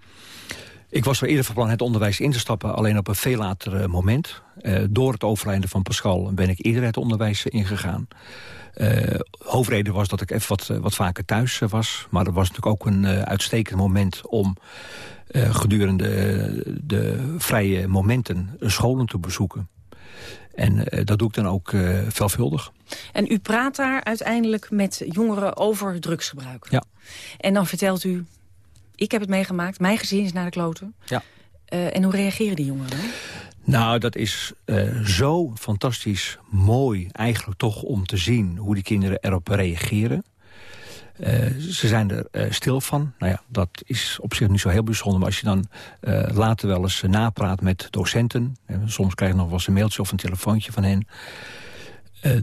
Ik was wel eerder van plan het onderwijs in te stappen... alleen op een veel later moment. Uh, door het overlijden van Pascal ben ik eerder het onderwijs ingegaan. Uh, hoofdreden was dat ik even wat, wat vaker thuis was. Maar er was natuurlijk ook een uitstekend moment om gedurende de vrije momenten scholen te bezoeken. En dat doe ik dan ook veelvuldig. En u praat daar uiteindelijk met jongeren over drugsgebruik? Ja. En dan vertelt u, ik heb het meegemaakt, mijn gezin is naar de kloten. Ja. Uh, en hoe reageren die jongeren? Nou, dat is uh, zo fantastisch mooi eigenlijk toch om te zien hoe die kinderen erop reageren. Uh, ze zijn er uh, stil van. Nou ja, dat is op zich niet zo heel bijzonder. Maar als je dan later wel eens napraat met docenten... soms krijg je nog wel eens een mailtje of een telefoontje van hen...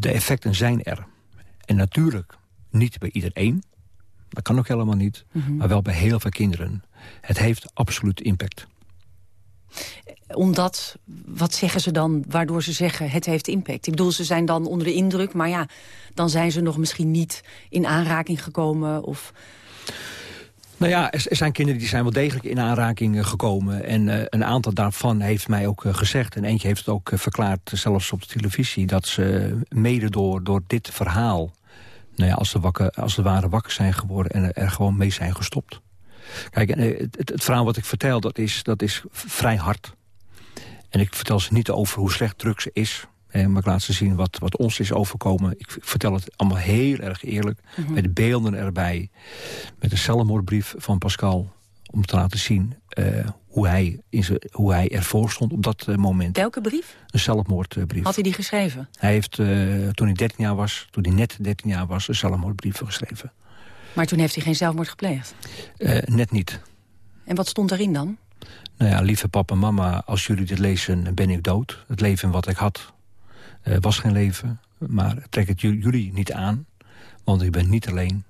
de effecten zijn er. En natuurlijk niet bij iedereen. Dat kan ook helemaal niet. Mm -hmm. Maar wel bij heel veel kinderen. Het heeft absoluut impact omdat, wat zeggen ze dan, waardoor ze zeggen het heeft impact? Ik bedoel, ze zijn dan onder de indruk, maar ja, dan zijn ze nog misschien niet in aanraking gekomen of... Nou ja, er zijn kinderen die zijn wel degelijk in aanraking gekomen. En uh, een aantal daarvan heeft mij ook uh, gezegd... en eentje heeft het ook verklaard, zelfs op de televisie... dat ze mede door, door dit verhaal... Nou ja, als, ze wakker, als ze ware wakker zijn geworden... en er gewoon mee zijn gestopt. Kijk, het, het, het, verhaal wat ik vertel, dat is, dat is vrij hard. En ik vertel ze niet over hoe slecht drugs is. maar ik laat ze zien wat, wat ons is overkomen. Ik vertel het allemaal heel erg eerlijk. Mm -hmm. Met beelden erbij. Met een zelfmoordbrief van Pascal. Om te laten zien uh, hoe, hij in hoe hij ervoor stond op dat uh, moment. Welke brief? Een zelfmoordbrief. Had hij die geschreven? Hij heeft, uh, toen hij 13 jaar was, toen hij net 13 jaar was, een zelfmoordbrief geschreven. Maar toen heeft hij geen zelfmoord gepleegd? net niet. En wat stond daarin dan? Nou ja, lieve papa en mama, als jullie dit lezen, ben ik dood. Het leven wat ik had uh, was geen leven. Maar trek het jullie niet aan, want ik ben niet alleen.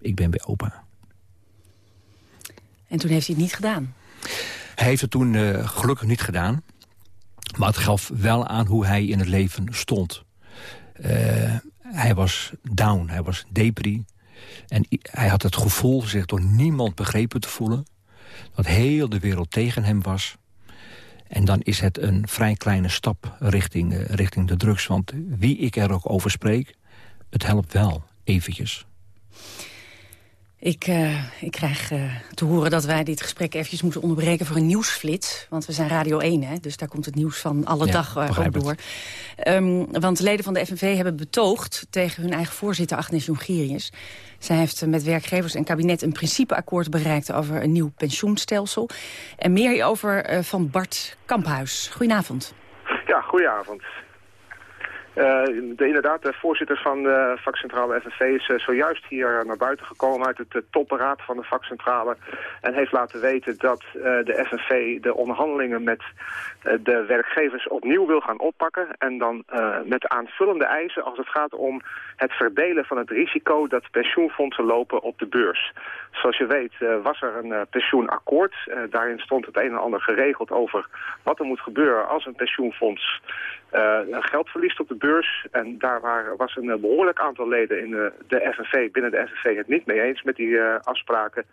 Ik ben bij opa. En toen heeft hij het niet gedaan? Hij heeft het toen uh, gelukkig niet gedaan. Maar het gaf wel aan hoe hij in het leven stond. Uh, hij was down, hij was depri. En hij had het gevoel zich door niemand begrepen te voelen dat heel de wereld tegen hem was. En dan is het een vrij kleine stap richting, uh, richting de drugs. Want wie ik er ook over spreek, het helpt wel eventjes. Ik, uh, ik krijg uh, te horen dat wij dit gesprek eventjes moeten onderbreken voor een nieuwsflits. Want we zijn Radio 1, hè, dus daar komt het nieuws van alle ja, dag uh, ook door. Um, want leden van de FNV hebben betoogd tegen hun eigen voorzitter Agnes Jongerius. Zij heeft met werkgevers en kabinet een principeakkoord bereikt over een nieuw pensioenstelsel. En meer hierover van Bart Kamphuis. Goedenavond. Ja, goedenavond. De, inderdaad, de voorzitter van de vakcentrale FNV is uh, zojuist hier naar buiten gekomen uit het uh, topberaad van de vakcentrale. En heeft laten weten dat de FNV de onderhandelingen met de werkgevers opnieuw wil gaan oppakken. En dan met aanvullende eisen als het gaat om het verdelen van het risico dat pensioenfondsen lopen op de beurs. Zoals je weet was er een pensioenakkoord. daarin stond het een en ander geregeld over wat er moet gebeuren als een pensioenfonds geld verliest op de beurs. En daar waren, was een behoorlijk aantal leden in de, de FNV, binnen de FNV het niet mee eens met die uh, afspraken.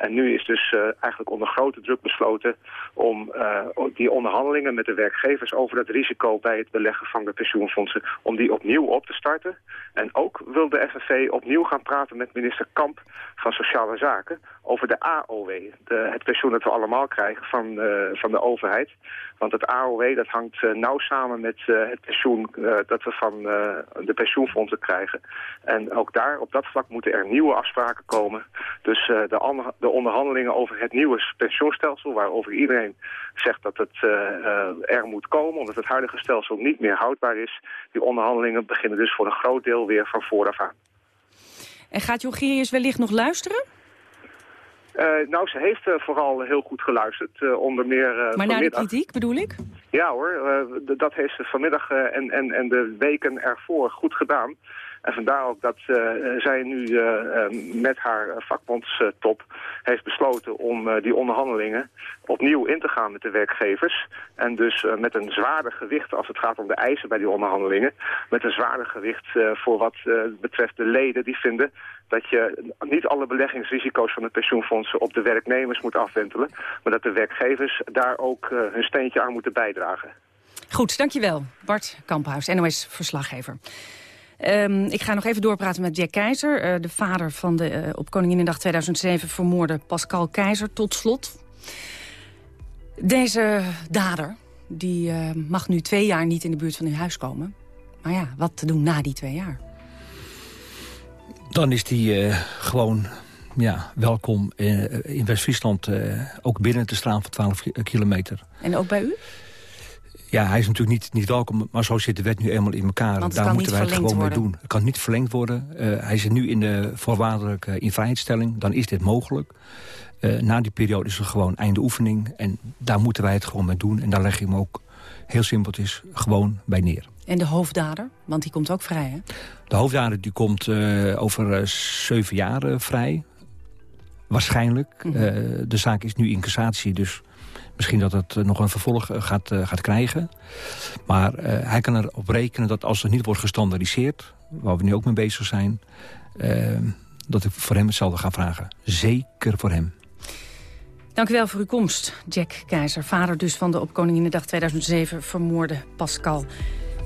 En nu is dus uh, eigenlijk onder grote druk besloten om uh, die onderhandelingen met de werkgevers over het risico bij het beleggen van de pensioenfondsen, om die opnieuw op te starten. En ook wil de FNV opnieuw gaan praten met minister Kamp van Sociale Zaken over de AOW. De, het pensioen dat we allemaal krijgen van, uh, van de overheid. Want het AOW dat hangt nauw samen met het pensioen dat we van de pensioenfondsen krijgen. En ook daar, op dat vlak, moeten er nieuwe afspraken komen. Dus de, andere, de onderhandelingen over het nieuwe pensioenstelsel... waarover iedereen zegt dat het er moet komen... omdat het huidige stelsel niet meer houdbaar is... die onderhandelingen beginnen dus voor een groot deel weer van vooraf aan. En gaat Jongerius wellicht nog luisteren? Uh, nou, ze heeft uh, vooral heel goed geluisterd. Uh, onder meer, maar naar de kritiek bedoel ik? Ja hoor, dat heeft ze vanmiddag en, en, en de weken ervoor goed gedaan. En vandaar ook dat zij nu met haar vakbondstop heeft besloten om die onderhandelingen opnieuw in te gaan met de werkgevers. En dus met een zwaarder gewicht als het gaat om de eisen bij die onderhandelingen. Met een zwaarder gewicht voor wat betreft de leden die vinden dat je niet alle beleggingsrisico's van de pensioenfondsen op de werknemers moet afwentelen. Maar dat de werkgevers daar ook hun steentje aan moeten bijdragen. Goed, dankjewel. Bart Kamphuis, NOS-verslaggever. Um, ik ga nog even doorpraten met Jack Keizer, uh, de vader van de uh, op Koninginnedag 2007 vermoorde Pascal Keizer. Tot slot. Deze dader die, mag nu twee jaar niet in de buurt van uw huis komen. Maar ja, wat te doen na die twee jaar? Dan is die gewoon ja, welkom in West-Friesland ook binnen te staan voor 12 kilometer. En ook bij u? Ja, hij is natuurlijk niet, niet welkom, maar zo zit de wet nu eenmaal in elkaar. Want Daar moeten wij het gewoon worden. mee doen. Het kan niet verlengd worden. hij zit nu in de voorwaardelijke invrijheidstelling. Dan is dit mogelijk. na die periode is er gewoon einde oefening. En daar moeten wij het gewoon mee doen. En daar leg ik hem ook heel simpeltjes gewoon bij neer. En de hoofddader? Want die komt ook vrij, hè? De hoofddader die komt uh, over zeven jaar vrij. Waarschijnlijk. Mm -hmm. de zaak is nu in cassatie, dus misschien dat het nog een vervolg gaat, gaat krijgen. Maar hij kan erop rekenen dat als er niet wordt gestandardiseerd... waar we nu ook mee bezig zijn... dat ik voor hem hetzelfde ga vragen. Zeker voor hem. Dank u wel voor uw komst, Jack Keizer. Vader dus van de op Koninginnedag 2007 vermoorde Pascal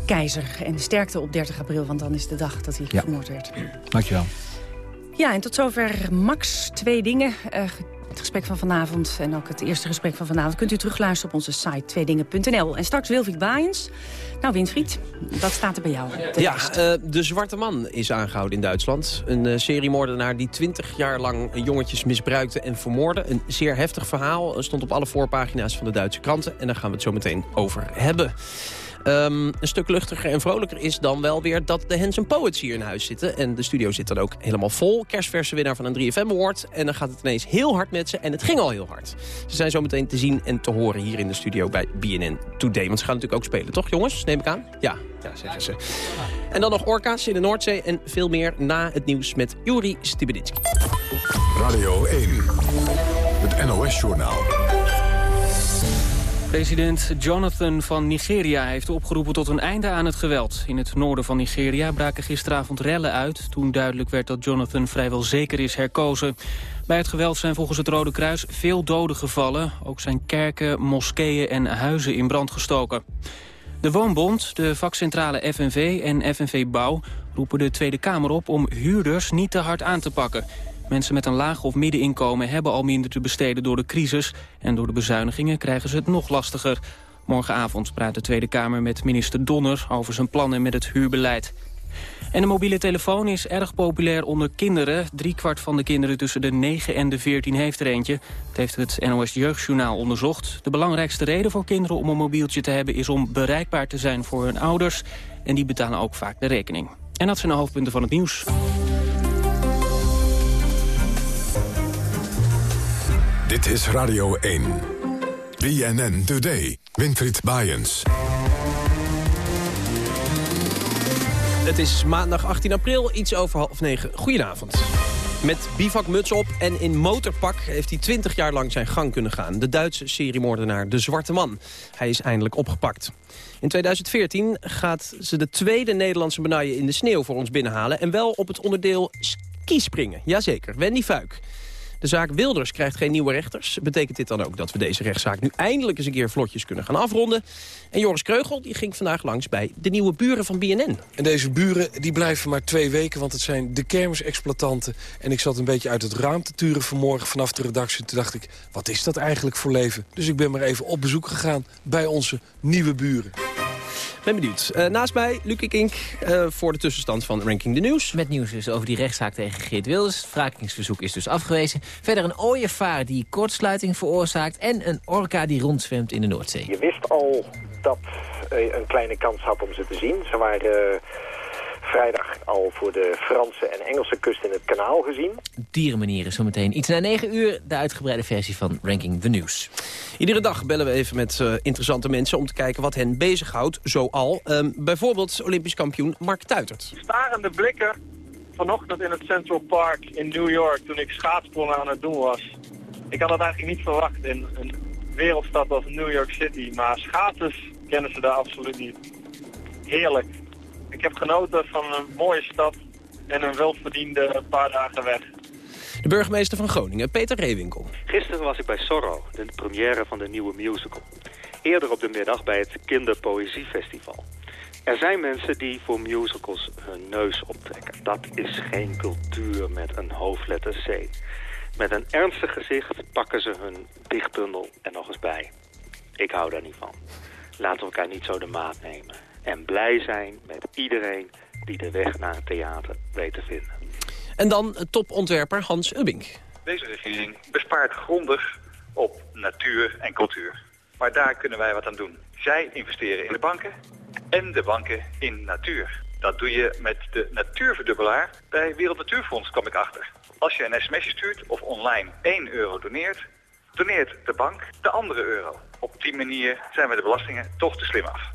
Keizer. En sterkte op 30 april, want dan is de dag dat hij ja. vermoord werd. Dank je wel. Ja, en tot zover Max. Twee dingen. Uh, het gesprek van vanavond en ook het eerste gesprek van vanavond... kunt u terugluisteren op onze site tweedingen.nl. En straks Wilfried Baaiens. Nou, Winfried, wat staat er bij jou? Ja, uh, De Zwarte Man is aangehouden in Duitsland. Een uh, seriemoordenaar die 20 jaar lang jongetjes misbruikte en vermoordde. Een zeer heftig verhaal. stond op alle voorpagina's van de Duitse kranten. En daar gaan we het zo meteen over hebben. Um, een stuk luchtiger en vrolijker is dan wel weer dat de Handsome Poets hier in huis zitten. En de studio zit dan ook helemaal vol. Kerstverse winnaar van een 3FM Award. En dan gaat het ineens heel hard met ze. En het ging al heel hard. Ze zijn zo meteen te zien en te horen hier in de studio bij BNN Today. Want ze gaan natuurlijk ook spelen, toch jongens? Neem ik aan? Ja, ja zeggen ze. En dan nog orka's in de Noordzee en veel meer na het nieuws met Juri Stibedinski. Radio 1, het NOS-journaal. President Jonathan van Nigeria heeft opgeroepen tot een einde aan het geweld. In het noorden van Nigeria braken gisteravond rellen uit... toen duidelijk werd dat Jonathan vrijwel zeker is herkozen. Bij het geweld zijn volgens het Rode Kruis veel doden gevallen. Ook zijn kerken, moskeeën en huizen in brand gestoken. De Woonbond, de vakcentrale FNV en FNV Bouw... roepen de Tweede Kamer op om huurders niet te hard aan te pakken... Mensen met een laag of middeninkomen hebben al minder te besteden door de crisis... en door de bezuinigingen krijgen ze het nog lastiger. Morgenavond praat de Tweede Kamer met minister Donner over zijn plannen met het huurbeleid. En de mobiele telefoon is erg populair onder kinderen. Driekwart van de kinderen tussen de 9 en de 14 heeft er eentje. Dat heeft het NOS Jeugdjournaal onderzocht. De belangrijkste reden voor kinderen om een mobieltje te hebben... is om bereikbaar te zijn voor hun ouders. En die betalen ook vaak de rekening. En dat zijn de hoofdpunten van het nieuws. Dit is Radio 1. BNN Today. Winfried Baaiens. Het is maandag 18 april, iets over half negen. Goedenavond. Met bivakmuts op en in motorpak heeft hij 20 jaar lang zijn gang kunnen gaan. De Duitse seriemoordenaar De Zwarte Man. Hij is eindelijk opgepakt. In 2014 gaat ze de tweede Nederlandse medaille in de sneeuw voor ons binnenhalen. En wel op het onderdeel skispringen. Jazeker, Wendy Fuik. De zaak Wilders krijgt geen nieuwe rechters. Betekent dit dan ook dat we deze rechtszaak nu eindelijk eens een keer vlotjes kunnen gaan afronden? En Joris Kreugel die ging vandaag langs bij de nieuwe buren van BNN. En deze buren die blijven maar twee weken, want het zijn de kermisexploitanten. En ik zat een beetje uit het raam te turen vanmorgen vanaf de redactie. Toen dacht ik, wat is dat eigenlijk voor leven? Dus ik ben maar even op bezoek gegaan bij onze nieuwe buren. Ben benieuwd. Uh, naast mij, Lucie Kink, uh, voor de tussenstand van Ranking the News. Met nieuws dus over die rechtszaak tegen Geert Wilders. Het wrakingsverzoek is dus afgewezen. Verder een ooievaar die kortsluiting veroorzaakt... en een orka die rondzwemt in de Noordzee. Je wist al dat uh, een kleine kans had om ze te zien. Ze waren vrijdag al voor de Franse en Engelse kust in het kanaal gezien. Dierenmanieren zometeen. Iets na 9 uur, de uitgebreide versie van Ranking the News. Iedere dag bellen we even met uh, interessante mensen om te kijken wat hen bezighoudt, zoal. Um, bijvoorbeeld Olympisch kampioen Mark Tuitert. Starende blikken vanochtend in het Central Park in New York toen ik schaatsprongen aan het doen was. Ik had dat eigenlijk niet verwacht in een wereldstad als New York City. Maar schaatsers kennen ze daar absoluut niet. Heerlijk. Ik heb genoten van een mooie stad en een welverdiende paar dagen weg. De burgemeester van Groningen, Peter Reewinkel. Gisteren was ik bij Sorrow, de première van de nieuwe musical. Eerder op de middag bij het Kinderpoëziefestival. Er zijn mensen die voor musicals hun neus optrekken. Dat is geen cultuur met een hoofdletter C. Met een ernstig gezicht pakken ze hun dichtbundel er nog eens bij. Ik hou daar niet van. Laten we elkaar niet zo de maat nemen. En blij zijn met iedereen die de weg naar het theater weet te vinden. En dan topontwerper Hans Ubbink. Deze regering bespaart grondig op natuur en cultuur. Maar daar kunnen wij wat aan doen. Zij investeren in de banken en de banken in natuur. Dat doe je met de natuurverdubbelaar bij Wereld Natuurfonds, kwam ik achter. Als je een sms'je stuurt of online 1 euro doneert, doneert de bank de andere euro. Op die manier zijn we de belastingen toch te slim af.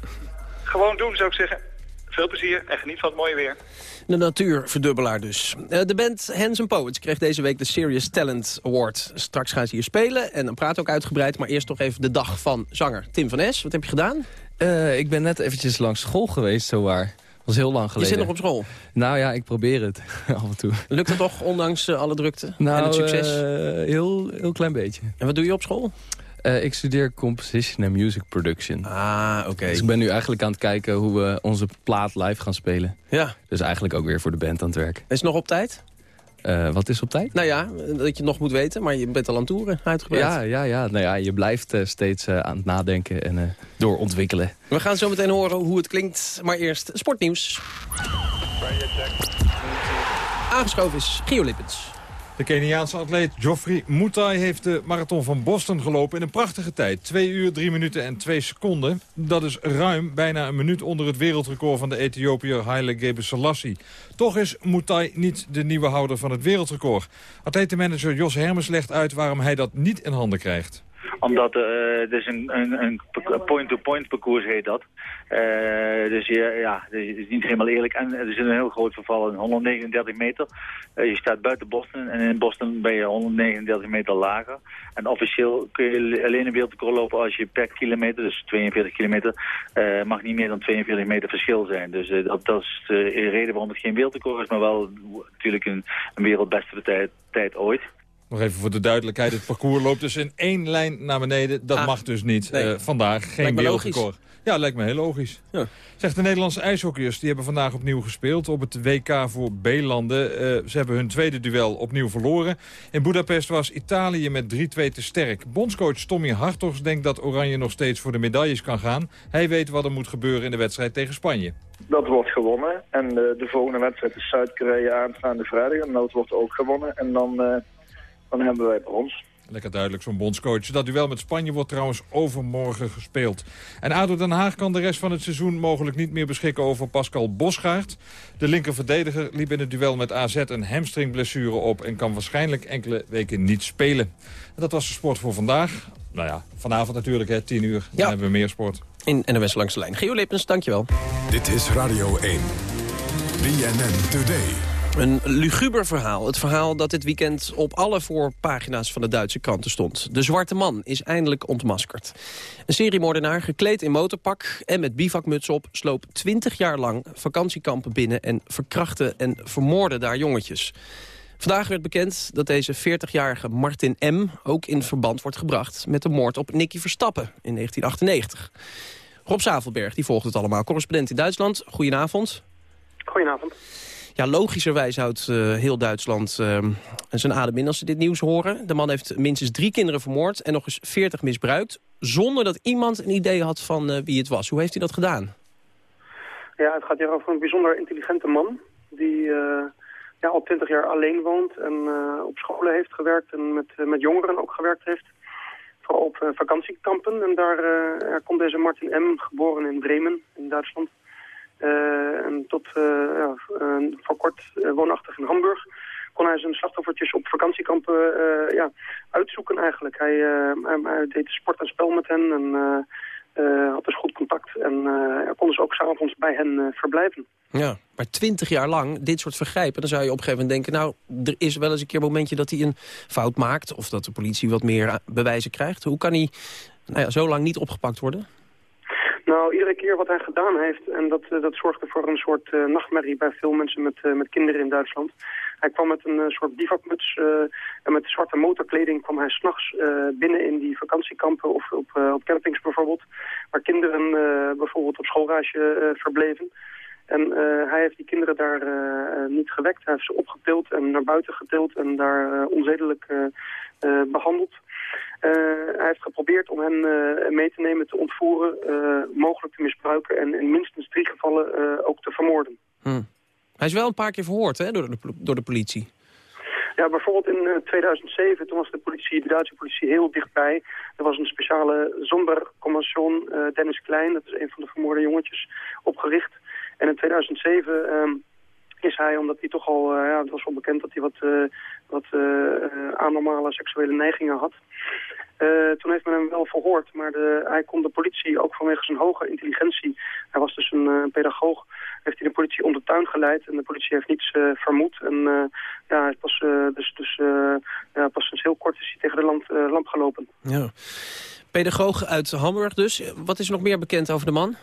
Gewoon doen, zou ik zeggen. Veel plezier en geniet van het mooie weer. De natuurverdubbelaar dus. Eh, de band Hands Poets kreeg deze week de Serious Talent Award. Straks gaan ze hier spelen en dan praten ook uitgebreid. Maar eerst nog even de dag van zanger Tim van Es. Wat heb je gedaan? Uh, ik ben net eventjes langs school geweest, zowaar. Dat was heel lang geleden. Je zit nog op school? Nou ja, ik probeer het af en toe. Lukt het toch, ondanks uh, alle drukte nou, en het succes? heel, heel klein beetje. En wat doe je op school? Uh, ik studeer composition en music production. Ah, oké. Okay. Dus ik ben nu eigenlijk aan het kijken hoe we onze plaat live gaan spelen. Ja. Dus eigenlijk ook weer voor de band aan het werk. Is het nog op tijd? Uh, wat is op tijd? Nou ja, dat je het nog moet weten, maar je bent al aan het toeren, uitgebreid. Ja, ja, ja. Nou ja je blijft uh, steeds aan het nadenken en doorontwikkelen. We gaan zo meteen horen hoe het klinkt, maar eerst sportnieuws. Aangeschoven is Gio Lippens. De Keniaanse atleet Geoffrey Mutai heeft de marathon van Boston gelopen in een prachtige tijd. 2 uur, 3 minuten en 2 seconden. Dat is ruim bijna een minuut onder het wereldrecord van de Ethiopiër Haile Gebrselassie. Toch is Mutai niet de nieuwe houder van het wereldrecord. Atletenmanager Jos Hermes legt uit waarom hij dat niet in handen krijgt omdat uh, het is een point-to-point -point parcours heet dat. Uh, dus ja, ja, het is niet helemaal eerlijk. En er is een heel groot verval, 139 meter. Uh, je staat buiten Boston en in Boston ben je 139 meter lager. En officieel kun je alleen een wereldrecord lopen als je per kilometer, dus 42 kilometer, mag niet meer dan 42 meter verschil zijn. Dus dat, dat, is de reden waarom het geen wereldrecord is, maar wel natuurlijk een, een wereldbeste tijd, tijd ooit. Nog even voor de duidelijkheid, het parcours loopt dus in één lijn naar beneden. Dat ah, mag dus niet. Nee. Uh, vandaag geen wereldrecord. Ja, lijkt me heel logisch. Ja. Zegt de Nederlandse ijshockeyers, die hebben vandaag opnieuw gespeeld op het WK voor B-landen. Uh, ze hebben hun tweede duel opnieuw verloren. In Budapest was Italië met 3-2 te sterk. Bondscoach Tommy Hartogs denkt dat Oranje nog steeds voor de medailles kan gaan. Hij weet wat er moet gebeuren in de wedstrijd tegen Spanje. Dat wordt gewonnen. En uh, de volgende wedstrijd is Zuid-Korea aanstaande vrijdag. En dat wordt ook gewonnen. En dan dan hebben wij bij ons. Lekker duidelijk, zo'n bondscoach. Dat duel met Spanje wordt trouwens overmorgen gespeeld. En ADO Den Haag kan de rest van het seizoen mogelijk niet meer beschikken over Pascal Bosgaard. De linkerverdediger liep in het duel met AZ een hamstringblessure op... en kan waarschijnlijk enkele weken niet spelen. En dat was de sport voor vandaag. Nou ja, vanavond natuurlijk, hè, 10 uur. Dan ja. hebben we meer sport. In NOS Langs de Lijn. Geo Lippens, dankjewel. Dit is Radio 1. BNN Today. Een luguber verhaal. Het verhaal dat dit weekend op alle voorpagina's van de Duitse kranten stond. De zwarte man is eindelijk ontmaskerd. Een seriemoordenaar gekleed in motorpak en met bivakmuts op... sloop 20 jaar lang vakantiekampen binnen en verkrachtte en vermoordde daar jongetjes. Vandaag werd bekend dat deze 40-jarige Martin M. ook in verband wordt gebracht... met de moord op Nicky Verstappen in 1998. Rob Zavelberg die volgt het allemaal, correspondent in Duitsland. Goedenavond. Goedenavond. Ja, logischerwijs houdt uh, heel Duitsland uh, zijn adem in als ze dit nieuws horen. De man heeft minstens drie kinderen vermoord en nog eens veertig misbruikt... zonder dat iemand een idee had van uh, wie het was. Hoe heeft hij dat gedaan? Ja, het gaat hier over een bijzonder intelligente man... die ja, al twintig jaar alleen woont en op scholen heeft gewerkt... en met, met jongeren ook gewerkt heeft. Vooral op vakantiekampen. En daar komt deze Martin M., geboren in Bremen in Duitsland... Eh, en tot eh, voor kort eh, woonachtig in Hamburg kon hij zijn slachtoffertjes op vakantiekampen ja, uitzoeken eigenlijk. Hij, hij, deed sport en spel met hen en had dus goed contact. En kon dus ook s'avonds bij hen verblijven. Ja, maar twintig jaar lang dit soort vergrijpen... dan zou je op een gegeven moment denken... nou, er is wel eens een keer een momentje dat hij een fout maakt... of dat de politie wat meer bewijzen krijgt. Hoe kan hij nou ja, zo lang niet opgepakt worden? Nou, iedere keer wat hij gedaan heeft, en dat, uh, dat zorgde voor een soort uh, nachtmerrie bij veel mensen met, uh, met kinderen in Duitsland. Hij kwam met een soort bivakmuts en met zwarte motorkleding kwam hij s'nachts binnen in die vakantiekampen of op, op campings bijvoorbeeld. Waar kinderen bijvoorbeeld op schoolreisje verbleven. En hij heeft die kinderen daar niet gewekt. Hij heeft ze opgetild en naar buiten getild en daar onzedelijk behandeld. Uh, hij heeft geprobeerd om hen uh, mee te nemen, te ontvoeren, uh, mogelijk te misbruiken en in minstens drie gevallen ook te vermoorden. Hmm. Hij is wel een paar keer verhoord hè, door, de, door de politie. Ja, bijvoorbeeld in 2007, toen was de politie, de Duitse politie heel dichtbij. Er was een speciale Sonderkommission, uh, Dennis Klein, dat is een van de vermoorde jongetjes, opgericht. En in 2007 ehm, is hij, omdat hij toch al, uh, ja, het was wel bekend dat hij wat, uh, wat anormale seksuele neigingen had. toen heeft men hem wel verhoord, maar de, hij kon de politie ook vanwege zijn hoge intelligentie, hij was dus een pedagoog, heeft hij de politie onder tuin geleid en de politie heeft niets vermoed. En ja, hij pas, dus, dus, ja, pas sinds heel kort is hij tegen de lamp, gelopen. Ja. Pedagoog uit Hamburg dus. Wat is nog meer bekend over de man?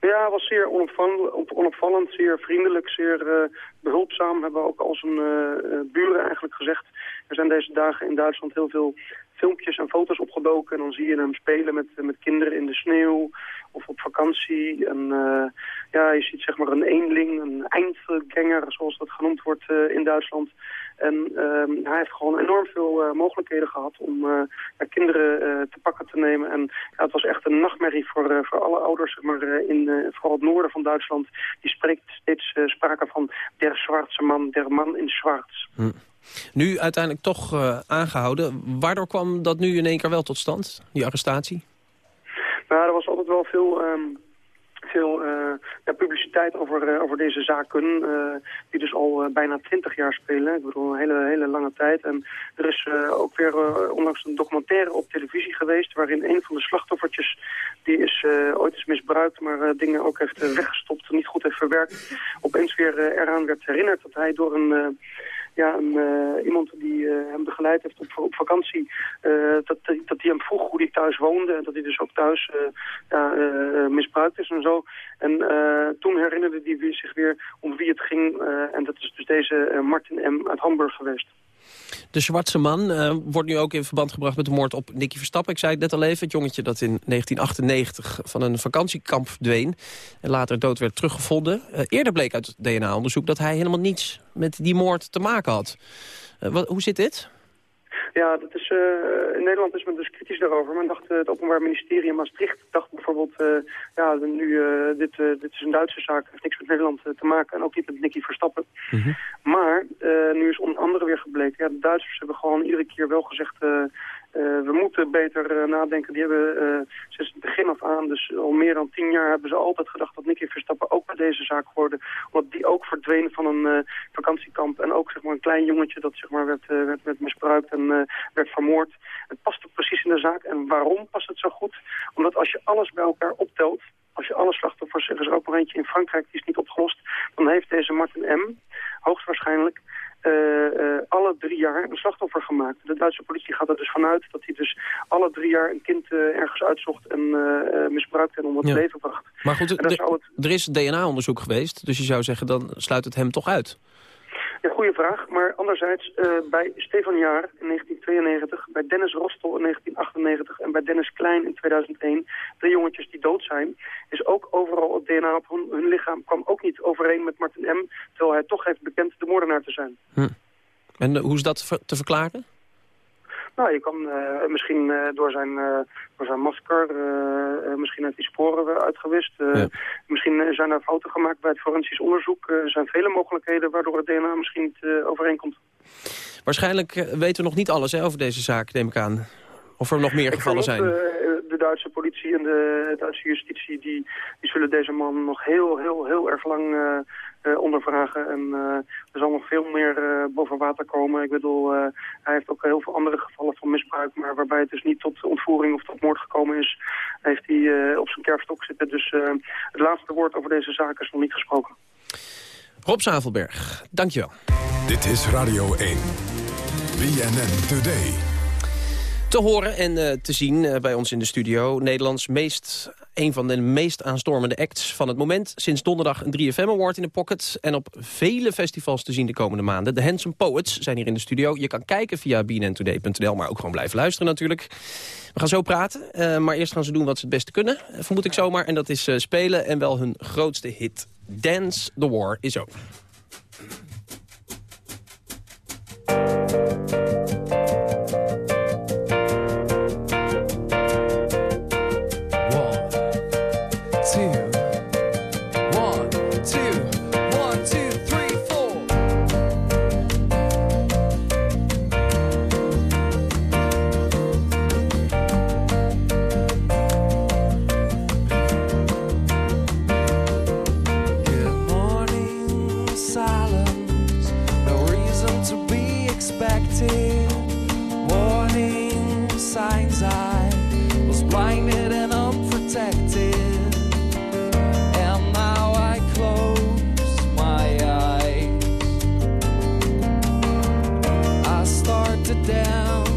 Ja, was zeer onopvallend, zeer vriendelijk, zeer uh, behulpzaam. Hebben ook al zijn uh, buren eigenlijk gezegd. Er zijn deze dagen in Duitsland heel veel filmpjes en foto's opgedoken. En dan zie je hem spelen met, met kinderen in de sneeuw of op vakantie. En ja, je ziet zeg maar een eenling, een eindganger, zoals dat genoemd wordt in Duitsland. En uh, hij heeft gewoon enorm veel uh, mogelijkheden gehad om ja, kinderen te pakken te nemen. En ja, het was echt een nachtmerrie voor, voor alle ouders, maar, in vooral het noorden van Duitsland. Die spreekt steeds sprake van der zwarte man, der man in zwart. Hm. Nu uiteindelijk toch aangehouden. Waardoor kwam dat nu in één keer wel tot stand, die arrestatie? Nou, er was altijd wel veel, um, veel ja, publiciteit over, uh, over deze zaken, uh, die dus al bijna twintig jaar spelen. Ik bedoel, een hele, hele lange tijd. En er is ook weer onlangs een documentaire op televisie geweest, waarin een van de slachtoffertjes, die is ooit is misbruikt, maar dingen ook heeft weggestopt, niet goed heeft verwerkt, opeens weer eraan werd herinnerd dat hij door een ja, een, uh, iemand die uh, hem begeleid heeft op, vakantie, uh, dat, dat hij hem vroeg hoe hij thuis woonde en dat hij dus ook thuis misbruikt is en zo. En toen herinnerde hij zich weer om wie het ging en dat is dus deze Martin M. uit Hamburg geweest. De Zwarte man uh, wordt nu ook in verband gebracht met de moord op Nicky Verstappen. Ik zei het net al even, het jongetje dat in 1998 van een vakantiekamp verdween... en later dood werd teruggevonden. Uh, eerder bleek uit DNA-onderzoek dat hij helemaal niets met die moord te maken had. Uh, wat, hoe zit dit? Ja, dat is, uh, in Nederland is men dus kritisch daarover. Men dacht, uh, het Openbaar Ministerie in Maastricht dacht bijvoorbeeld... Uh, ja, nu, dit, dit is een Duitse zaak, heeft niks met Nederland te maken... en ook niet met Nicky Verstappen. Mm -hmm. Maar nu is onder andere weer gebleken... Ja, de Duitsers hebben gewoon iedere keer wel gezegd... Uh, we moeten beter uh, nadenken. Die hebben uh, sinds het begin af aan, dus al meer dan tien jaar, hebben ze altijd gedacht dat Nicky Verstappen ook bij deze zaak hoorde. Omdat die ook verdween van een vakantiekamp. En ook zeg maar, een klein jongetje dat zeg maar, werd, werd, misbruikt en werd vermoord. Het past precies in de zaak. En waarom past het zo goed? Omdat als je alles bij elkaar optelt, als je alle slachtoffers, er is ook nog eentje in Frankrijk, die is niet opgelost, dan heeft deze Martin M. hoogstwaarschijnlijk alle drie jaar een slachtoffer gemaakt. De Duitse politie gaat er dus vanuit dat hij dus alle drie jaar een kind uh, ergens uitzocht en misbruikte en om het ja. leven bracht. Maar goed, er is DNA-onderzoek geweest, dus je zou zeggen dan sluit het hem toch uit? Ja, goede vraag. Maar anderzijds, uh, bij Stefan Jaar in 1992, bij Dennis Rostel in 1998 en bij Dennis Klein in 2001, de jongetjes die dood zijn, is ook overal het DNA op hun, lichaam kwam ook niet overeen met Martin M., terwijl hij toch heeft bekend de moordenaar te zijn. Hm. En uh, hoe is dat te verklaren? Nou, je kan uh, misschien uh, door, zijn, uh, door zijn masker, misschien heeft hij sporen uitgewist. Ja. Misschien zijn er fouten gemaakt bij het forensisch onderzoek. er zijn vele mogelijkheden waardoor het DNA misschien niet overeenkomt. Waarschijnlijk weten we nog niet alles hè, over deze zaak, neem ik aan. Of er nog meer gevallen zijn. de Duitse politie en de Duitse justitie... Die, die zullen deze man nog heel, heel, heel erg lang ondervragen. En uh, er zal nog veel meer uh, boven water komen. Ik bedoel, hij heeft ook heel veel andere gevallen van misbruik. Maar waarbij het dus niet tot ontvoering of tot moord gekomen is... heeft hij op zijn kerfstok zitten. Dus het laatste woord over deze zaak is nog niet gesproken. Rob Zavelberg, dankjewel. Dit is Radio 1. BNN Today. Te horen en uh, te zien uh, bij ons in de studio. Nederlands meest, een van de meest aanstormende acts van het moment. Sinds donderdag een 3FM Award in de pocket. En op vele festivals te zien de komende maanden. De Handsome Poets zijn hier in de studio. Je kan kijken via bnntoday.nl, maar ook gewoon blijven luisteren natuurlijk. We gaan zo praten, uh, maar eerst gaan ze doen wat ze het beste kunnen. vermoed ik zomaar. En dat is spelen en wel hun grootste hit. Dance the War is over. Sit down.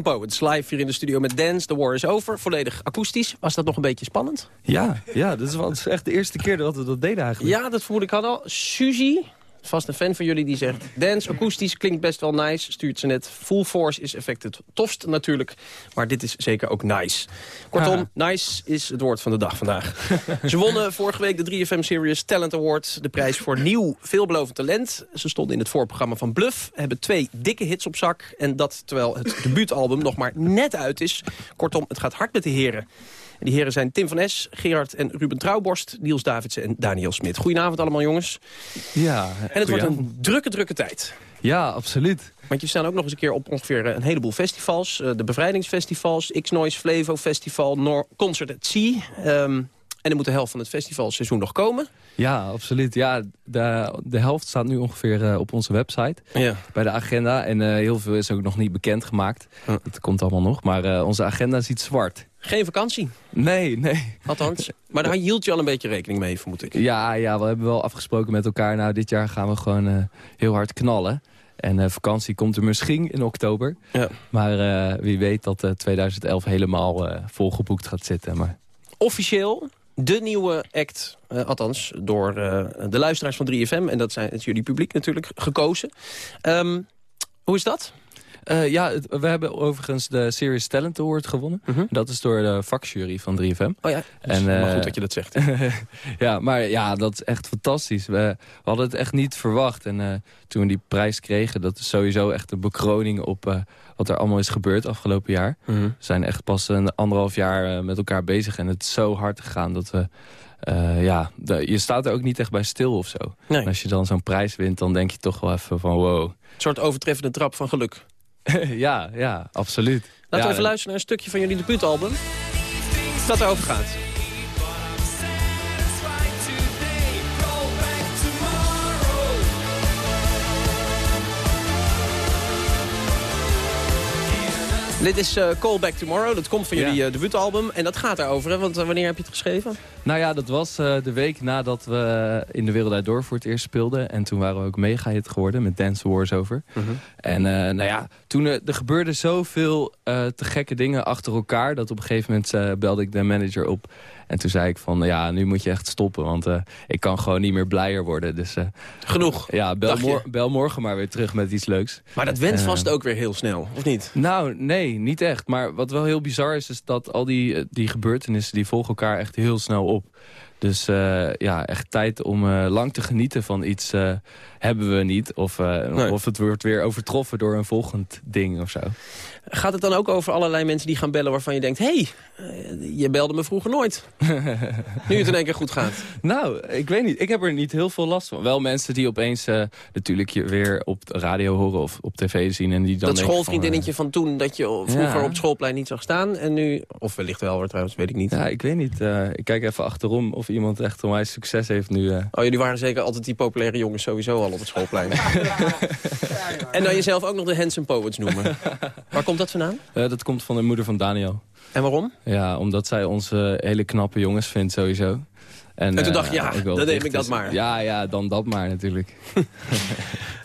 Poets, live hier in de studio met Dance. The War is Over, volledig akoestisch. Was dat nog een beetje spannend? Ja, ja dat, is echt de eerste keer dat we dat deden eigenlijk. Ja, dat voelde ik al. Suzy, vast een fan van jullie, die zegt... Dance, akoestisch, klinkt best wel nice. Stuurt ze net. Full Force is effect het tofst natuurlijk. Maar dit is zeker ook nice. Kortom, nice is het woord van de dag vandaag. ze wonnen vorige week de 3FM Series Talent Award. De prijs voor nieuw, veelbelovend talent. Ze stonden in het voorprogramma van Bluff. Hebben twee dikke hits op zak. En dat terwijl het debuutalbum nog maar net uit is. Kortom, het gaat hard met de heren. En die heren zijn Tim van Es, Gerard en Ruben Trouwborst... Niels Davidsen en Daniel Smit. Goedenavond allemaal, jongens. Ja, En het wordt een drukke, drukke tijd. Ja, absoluut. Want je staan ook nog eens een keer op ongeveer een heleboel festivals. Eh, de Bevrijdingsfestivals, X-Noise Flevo Festival, Nor Concert at Sea. Ehm, en er moet de helft van het festivalseizoen nog komen. Ja, absoluut. Ja, de, de helft staat nu ongeveer eh, op onze website. Ja. Bij de agenda. En eh, heel veel is ook nog niet bekendgemaakt. Dat komt allemaal nog. Maar eh, onze agenda ziet zwart. Geen vakantie. Nee, nee. Althans. Maar daar hield je al een beetje rekening mee, vermoed ik. Ja, ja, we hebben wel afgesproken met elkaar. Nou, dit jaar gaan we gewoon eh, heel hard knallen. En eh, vakantie komt er misschien in oktober. Ja. Maar eh, wie weet dat eh 2011 helemaal volgeboekt gaat zitten. Maar Officieel de nieuwe act, althans door de luisteraars van 3FM... en dat zijn het jullie publiek natuurlijk, gekozen. Ehm, hoe is dat? Eh, ja, het- we hebben overigens de Series Talent Award gewonnen. Dat is door de vakjury van 3FM. Mhm. Oh ja, en, maar eh, goed dat je dat zegt. ja, maar ja, dat is echt fantastisch. We, we hadden het echt niet verwacht. En eh, toen we die prijs kregen, dat is sowieso echt een bekroning op wat er allemaal is gebeurd afgelopen jaar. Mhm. We zijn echt pas een anderhalf jaar met elkaar bezig. En het is zo hard gegaan dat we... ja, de- je staat er ook niet echt bij stil of zo. En als je dan zo'n prijs wint, dan denk je toch wel even van wow. Een soort overtreffende trap van geluk. ja, ja, absoluut. Laten we even luisteren naar een stukje van jullie debuutalbum. Dat erover gaat. Dit is uh, Call Back Tomorrow. Dat komt van jullie uh, debuutalbum. En dat gaat erover, hè? Want uh, wanneer heb je het geschreven? Nou ja, dat was de week nadat we in de Wereld Uit Door voor het eerst speelden. En toen waren we ook mega hit geworden met Dance Wars over. -huh. En nou ja, toen er gebeurde zoveel te gekke dingen achter elkaar... dat op een gegeven moment belde ik de manager op... En toen zei ik van, ja, nu moet je echt stoppen. Want uh, ik kan gewoon niet meer blijer worden. Dus, uh, Genoeg, Ja, bel, mor bel, morgen maar weer terug met iets leuks. Maar dat went uh, vast ook weer heel snel, of niet? Nou, nee, niet echt. Maar wat wel heel bizar is, is dat al die, die gebeurtenissen... die volgen elkaar echt heel snel op. Dus ja, echt tijd om lang te genieten van iets hebben we niet. Of, nee. of het wordt weer overtroffen door een volgend ding of zo. Gaat het dan ook over allerlei mensen die gaan bellen waarvan je denkt... hé, hey, je belde me vroeger nooit. nu het in één keer goed gaat. Nou, ik weet niet. Ik heb er niet heel veel last van. Wel mensen die opeens natuurlijk je weer op de radio horen of op tv zien. En die dan dat schoolvriendinnetje van, van, toen dat je vroeger ja. op het schoolplein niet zag staan. En nu, of wellicht wel trouwens, weet ik niet. Ja, ik weet niet. ik kijk even achterom of iemand echt onwijs succes heeft nu. Oh, jullie waren zeker altijd die populaire jongens sowieso al op het schoolplein. en dan jezelf ook nog de Handsome Poets noemen. Waar komt dat vandaan? Uh, dat komt van de moeder van Daniel. En waarom? Ja, omdat zij onze hele knappe jongens vindt sowieso. En, en toen dacht je, ja, dan neem ik dat maar. Ja, ja, dan dat maar natuurlijk.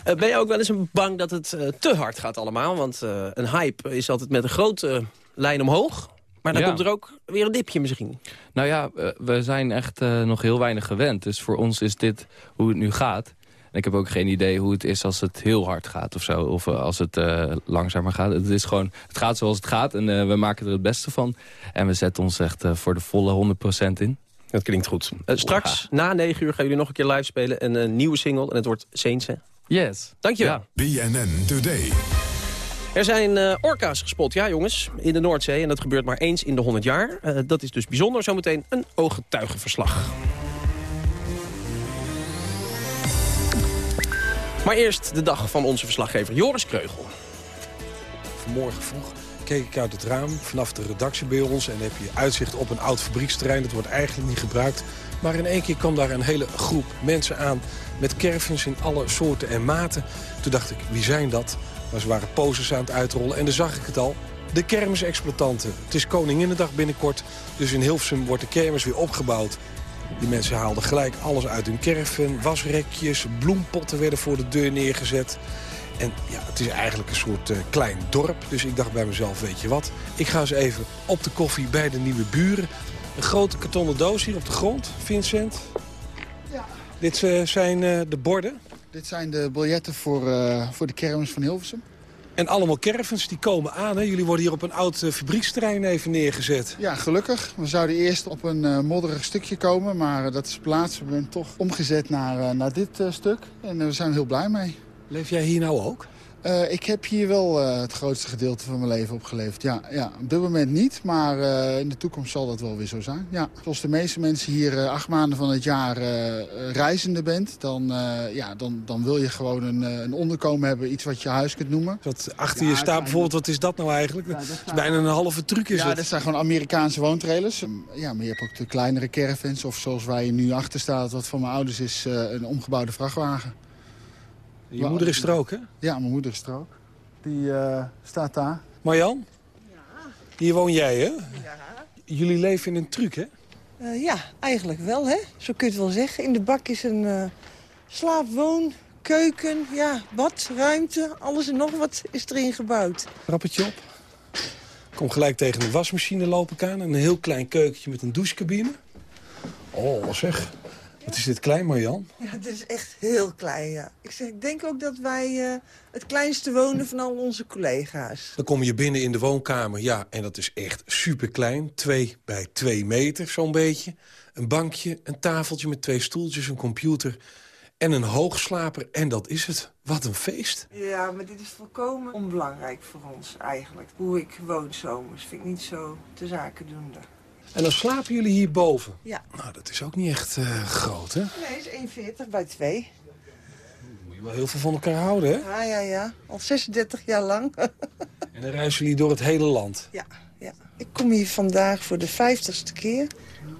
ben je ook wel eens bang dat het uh, te hard gaat allemaal? Want uh, een hype is altijd met een grote lijn omhoog. Maar dan Ja. komt er ook weer een dipje misschien. Nou ja, eh, we zijn echt eh, nog heel weinig gewend. Dus voor ons is dit hoe het nu gaat. En ik heb ook geen idee hoe het is als het heel hard gaat of zo. Of eh, als het eh, langzamer gaat. Het, is gewoon, het gaat zoals het gaat en eh, we maken er het beste van. En we zetten ons echt eh, voor de volle 100% in. Dat klinkt goed. Straks, na 9 uur, gaan jullie nog een keer live spelen. Een, eh, nieuwe single en het wordt Saints, hè? Yes. Dankjewel. BNN Today. Er zijn eh, orka's gespot, ja jongens, in de Noordzee. En dat gebeurt maar eens in de 100 jaar. Eh, dat is dus bijzonder. Zometeen een ooggetuigenverslag. Maar eerst de dag van onze verslaggever Joris Kreugel. Vanmorgen vroeg keek ik uit het raam vanaf de redactie bij ons... en heb je uitzicht op een oud fabrieksterrein. Dat wordt eigenlijk niet gebruikt. Maar in één keer kwam daar een hele groep mensen aan... met caravans in alle soorten en maten. Toen dacht ik, wie zijn dat? Maar ze waren posters aan het uitrollen en dan zag ik het al. De kermisexploitanten. Het is Koninginnedag binnenkort, dus in Hilversum wordt de kermis weer opgebouwd. Die mensen haalden gelijk alles uit hun caravan. Wasrekjes, bloempotten werden voor de deur neergezet. En ja, het is eigenlijk een soort eh, klein dorp. Dus ik dacht bij mezelf, weet je wat? Ik ga eens even op de koffie bij de nieuwe buren. Een grote kartonnen doos hier op de grond, Vincent. Ja. Dit eh, zijn eh, de borden. Dit zijn de biljetten voor, voor de kermis van Hilversum. En allemaal caravans die komen aan. Hè? Jullie worden hier op een oud eh, fabrieksterrein even neergezet. Ja, gelukkig. We zouden eerst op een eh, modderig stukje komen, maar eh, dat is plaats. We hebben toch omgezet naar, naar dit stuk. En we zijn er heel blij mee. Leef jij hier nou ook? Eh, ik heb hier wel eh, het grootste gedeelte van mijn leven opgeleefd. Ja, ja, op dit moment niet, maar eh, in de toekomst zal dat wel weer zo zijn. Ja. Zoals de meeste mensen hier eh, acht maanden van het jaar reizende bent... Dan, eh, ja, dan, dan wil je gewoon een, eh, een onderkomen hebben, iets wat je huis kunt noemen. Wat achter je staat bijvoorbeeld, wat is dat nou eigenlijk? dat is bijna een halve truc is ja, het. dat zijn gewoon Amerikaanse woontrailers. Ja, maar je hebt ook de kleinere caravans. Of zoals waar je nu achter staat, wat van mijn ouders is, eh, een omgebouwde vrachtwagen. Je moeder is er ook, hè? Ja, mijn moeder is er ook. Die eh, staat daar. Marjan? Hier woon jij, hè? Jullie leven in een truc, hè? Eh, ja, eigenlijk wel, hè? Zo kun je het wel zeggen. In de bak is een eh slaap, woon, keuken, ja, bad, ruimte, alles en nog wat is erin gebouwd. Rappetje op. Kom gelijk tegen de wasmachine loop ik aan. En een heel klein keukentje met een douchecabine. Oh, zeg. Wat is dit klein, Marjan? Ja, het is echt heel klein, ja. Ik, zeg, ik denk ook dat wij eh, het kleinste wonen van al onze collega's. Dan kom je binnen in de woonkamer. Ja, en dat is echt super klein. Twee bij twee meter, zo'n beetje. Een bankje, een tafeltje met twee stoeltjes, een computer... en een hoogslaper. En dat is het. Wat een feest. Ja, maar dit is volkomen onbelangrijk voor ons eigenlijk. Hoe ik woon zomers vind ik niet zo te zaken doende. En dan slapen jullie hierboven. Ja. Nou, dat is ook niet echt eh, groot, hè? Nee, het is 1,40 bij 2. Moet je wel heel veel van elkaar houden, hè? Ja, ja, ja. Al 36 jaar lang. En dan reizen jullie door het hele land. Ja, ja. Ik kom hier vandaag voor de vijftigste keer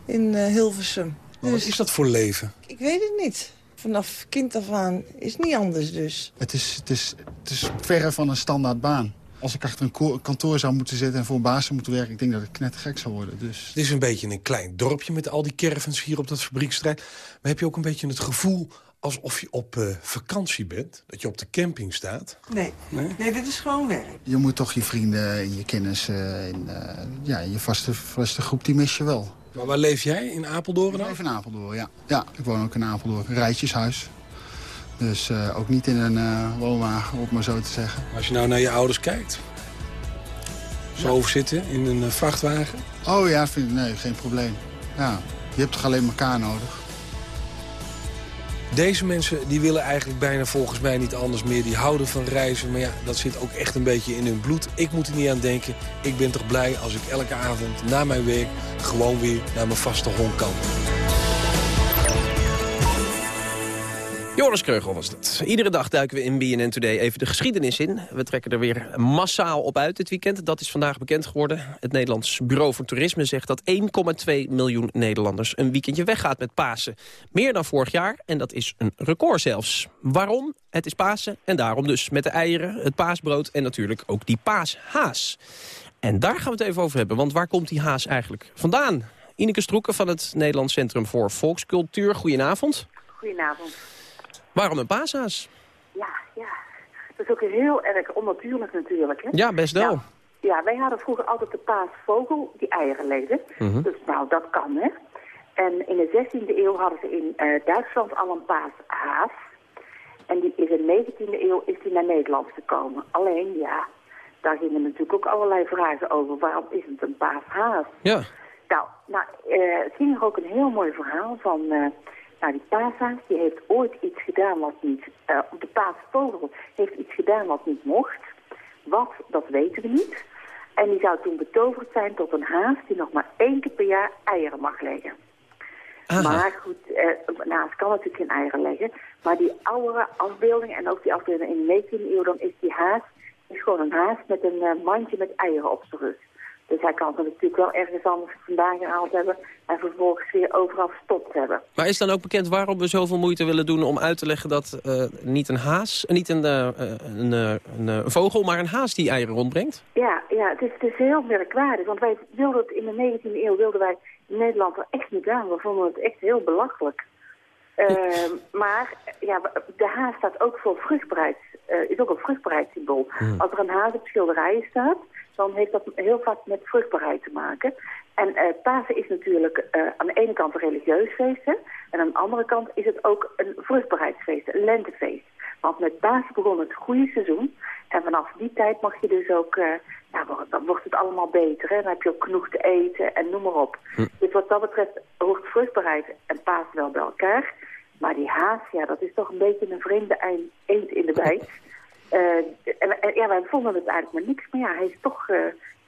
in eh, Hilversum. Maar wat is dat voor leven? Ik weet het niet. Vanaf kind af aan is het niet anders dus. Het is, het, is, het is verre van een standaard baan. Als ik achter een kantoor zou moeten zitten en voor een baas zou moeten werken... ik denk dat ik knettergek zou worden. Dus. Het is een beetje een klein dorpje met al die caravans hier op dat fabriekstrijd. Maar heb je ook een beetje het gevoel alsof je op uh, vakantie bent? Dat je op de camping staat? Nee, nee, nee dit is gewoon werk. Je moet toch je vrienden en je kennis... Uh, in, uh, ja, je vaste, vaste groep, die mis je wel. Maar waar leef jij? In Apeldoorn dan? Ik leef in Apeldoorn, ja. Ja, ik woon ook in Apeldoorn. Een rijtjeshuis. Dus uh, ook niet in een uh, woonwagen, op maar zo te zeggen. Als je nou naar je ouders kijkt. Zo ja. zitten in een uh, vrachtwagen? Oh ja, vind, nee, geen probleem. Ja, je hebt toch alleen elkaar nodig. Deze mensen die willen eigenlijk bijna volgens mij niet anders meer. Die houden van reizen, maar ja, dat zit ook echt een beetje in hun bloed. Ik moet er niet aan denken. Ik ben toch blij als ik elke avond na mijn werk... gewoon weer naar mijn vaste hond kan. Joris Kreugel was het. Iedere dag duiken we in BNN Today even de geschiedenis in. We trekken er weer massaal op uit dit weekend. Dat is vandaag bekend geworden. Het Nederlands Bureau voor Toerisme zegt dat 1,2 miljoen Nederlanders... een weekendje weggaat met Pasen. Meer dan vorig jaar, en dat is een record zelfs. Waarom? Het is Pasen en daarom dus met de eieren, het paasbrood... en natuurlijk ook die paashaas. En daar gaan we het even over hebben, want waar komt die haas eigenlijk vandaan? Ineke Stroeken van het Nederlands Centrum voor Volkscultuur. Goedenavond. Goedenavond. Waarom een paashaas? Ja, ja. Dat is ook heel erg onnatuurlijk natuurlijk. Hè? Ja, best wel. Ja, ja, wij hadden vroeger altijd de paasvogel die eieren legde. Mhm. Dus nou, dat kan, hè. En in de 16e eeuw hadden ze in uh, Duitsland al een paashaas. En die is in de 19e eeuw is die naar Nederland gekomen. Alleen, ja, daar gingen natuurlijk ook allerlei vragen over. Waarom is het een paashaas? Ja. Nou, nou uh, het ging er ook een heel mooi verhaal van... Uh, nou, die paashaas die heeft ooit iets gedaan wat niet... Uh, de paasvogel heeft iets gedaan wat niet mocht. Wat, dat weten we niet. En die zou toen betoverd zijn tot een haas die nog maar één keer per jaar eieren mag leggen. Aha. Maar goed, uh, een haas kan natuurlijk geen eieren leggen. Maar die oudere afbeelding en ook die afbeelding in de 19e eeuw... dan is die haas is gewoon een haas met een uh, mandje met eieren op zijn rug. Dus hij kan ze natuurlijk wel ergens anders vandaan gehaald hebben... en vervolgens weer overal verstopt hebben. Maar is dan ook bekend waarom we zoveel moeite willen doen om uit te leggen... dat uh, niet een haas, niet een, uh, een, een, een, vogel, maar een haas die eieren rondbrengt? Ja, ja het, is, het is heel merkwaardig. Want wij wilden het in de 19e eeuw wilden wij in Nederland er echt niet aan. We vonden het echt heel belachelijk. maar ja, de haas staat ook voor vruchtbaarheid. is ook een vruchtbaarheidssymbool. Hmm. Als er een haas op schilderijen staat dan heeft dat heel vaak met vruchtbaarheid te maken. En uh, Pasen is natuurlijk uh, aan de ene kant een religieus feest, hè, en aan de andere kant is het ook een vruchtbaarheidsfeest, een lentefeest. Want met Pasen begon het goede seizoen en vanaf die tijd mag je dus ook, uh, ja, dan wordt het allemaal beter. Hè? Dan heb je ook genoeg te eten en noem maar op. Hm. Dus wat dat betreft hoort vruchtbaarheid en Pasen wel bij elkaar. Maar die haas, ja, dat is toch een beetje een vreemde eend in de bijt. En, en, ja, wij vonden het eigenlijk maar niks. Maar ja, hij is toch, uh,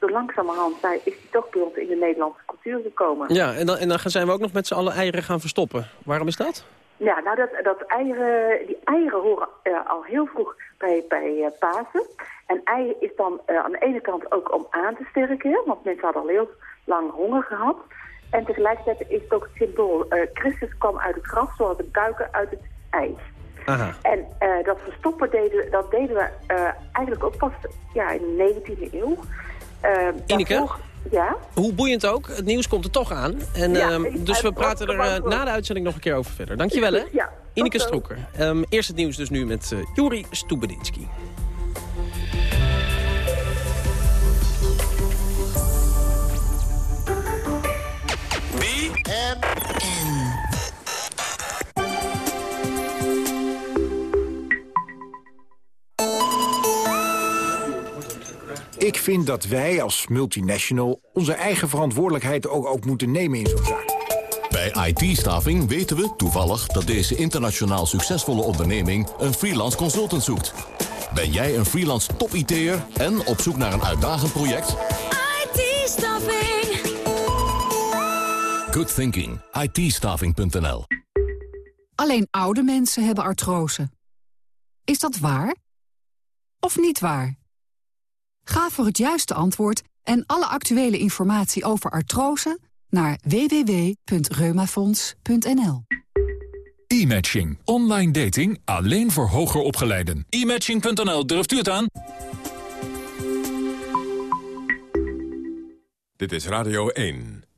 zo langzamerhand is hij toch bij ons in de Nederlandse cultuur gekomen. Ja, en dan, en dan zijn we ook nog met z'n allen eieren gaan verstoppen. Waarom is dat? Ja, nou, dat, dat eieren, die eieren horen uh, al heel vroeg bij, bij Pasen. En ei is dan aan de ene kant ook om aan te sterken, want mensen hadden al heel lang honger gehad. En tegelijkertijd is het ook het symbool, Christus kwam uit het graf zoals een kuiken uit het ijs. Aha. En uh, dat verstoppen deden, dat deden we uh, eigenlijk ook pas ja, in de 19e eeuw. Uh, Ineke, daarvoor, ja? hoe boeiend ook, het nieuws komt er toch aan. En, ja, um, dus we praten er na de uitzending nog een keer over verder. Dankjewel hè, ja, Ineke Stroeker. Um, eerst het nieuws dus nu met Juri Stubedinski. Ik vind dat wij als multinational onze eigen verantwoordelijkheid ook, ook moeten nemen in zo'n zaak. Bij IT-staving weten we toevallig dat deze internationaal succesvolle onderneming een freelance consultant zoekt. Ben jij een freelance top-IT'er en op zoek naar een uitdagend project? IT-staving. Good thinking. it Alleen oude mensen hebben artrose. Is dat waar? Of niet waar? Ga voor het juiste antwoord en alle actuele informatie over artrose naar www.reumafonds.nl. E-matching. Online dating alleen voor hoger opgeleiden. E-matching.nl, durft u het aan? Dit is Radio 1.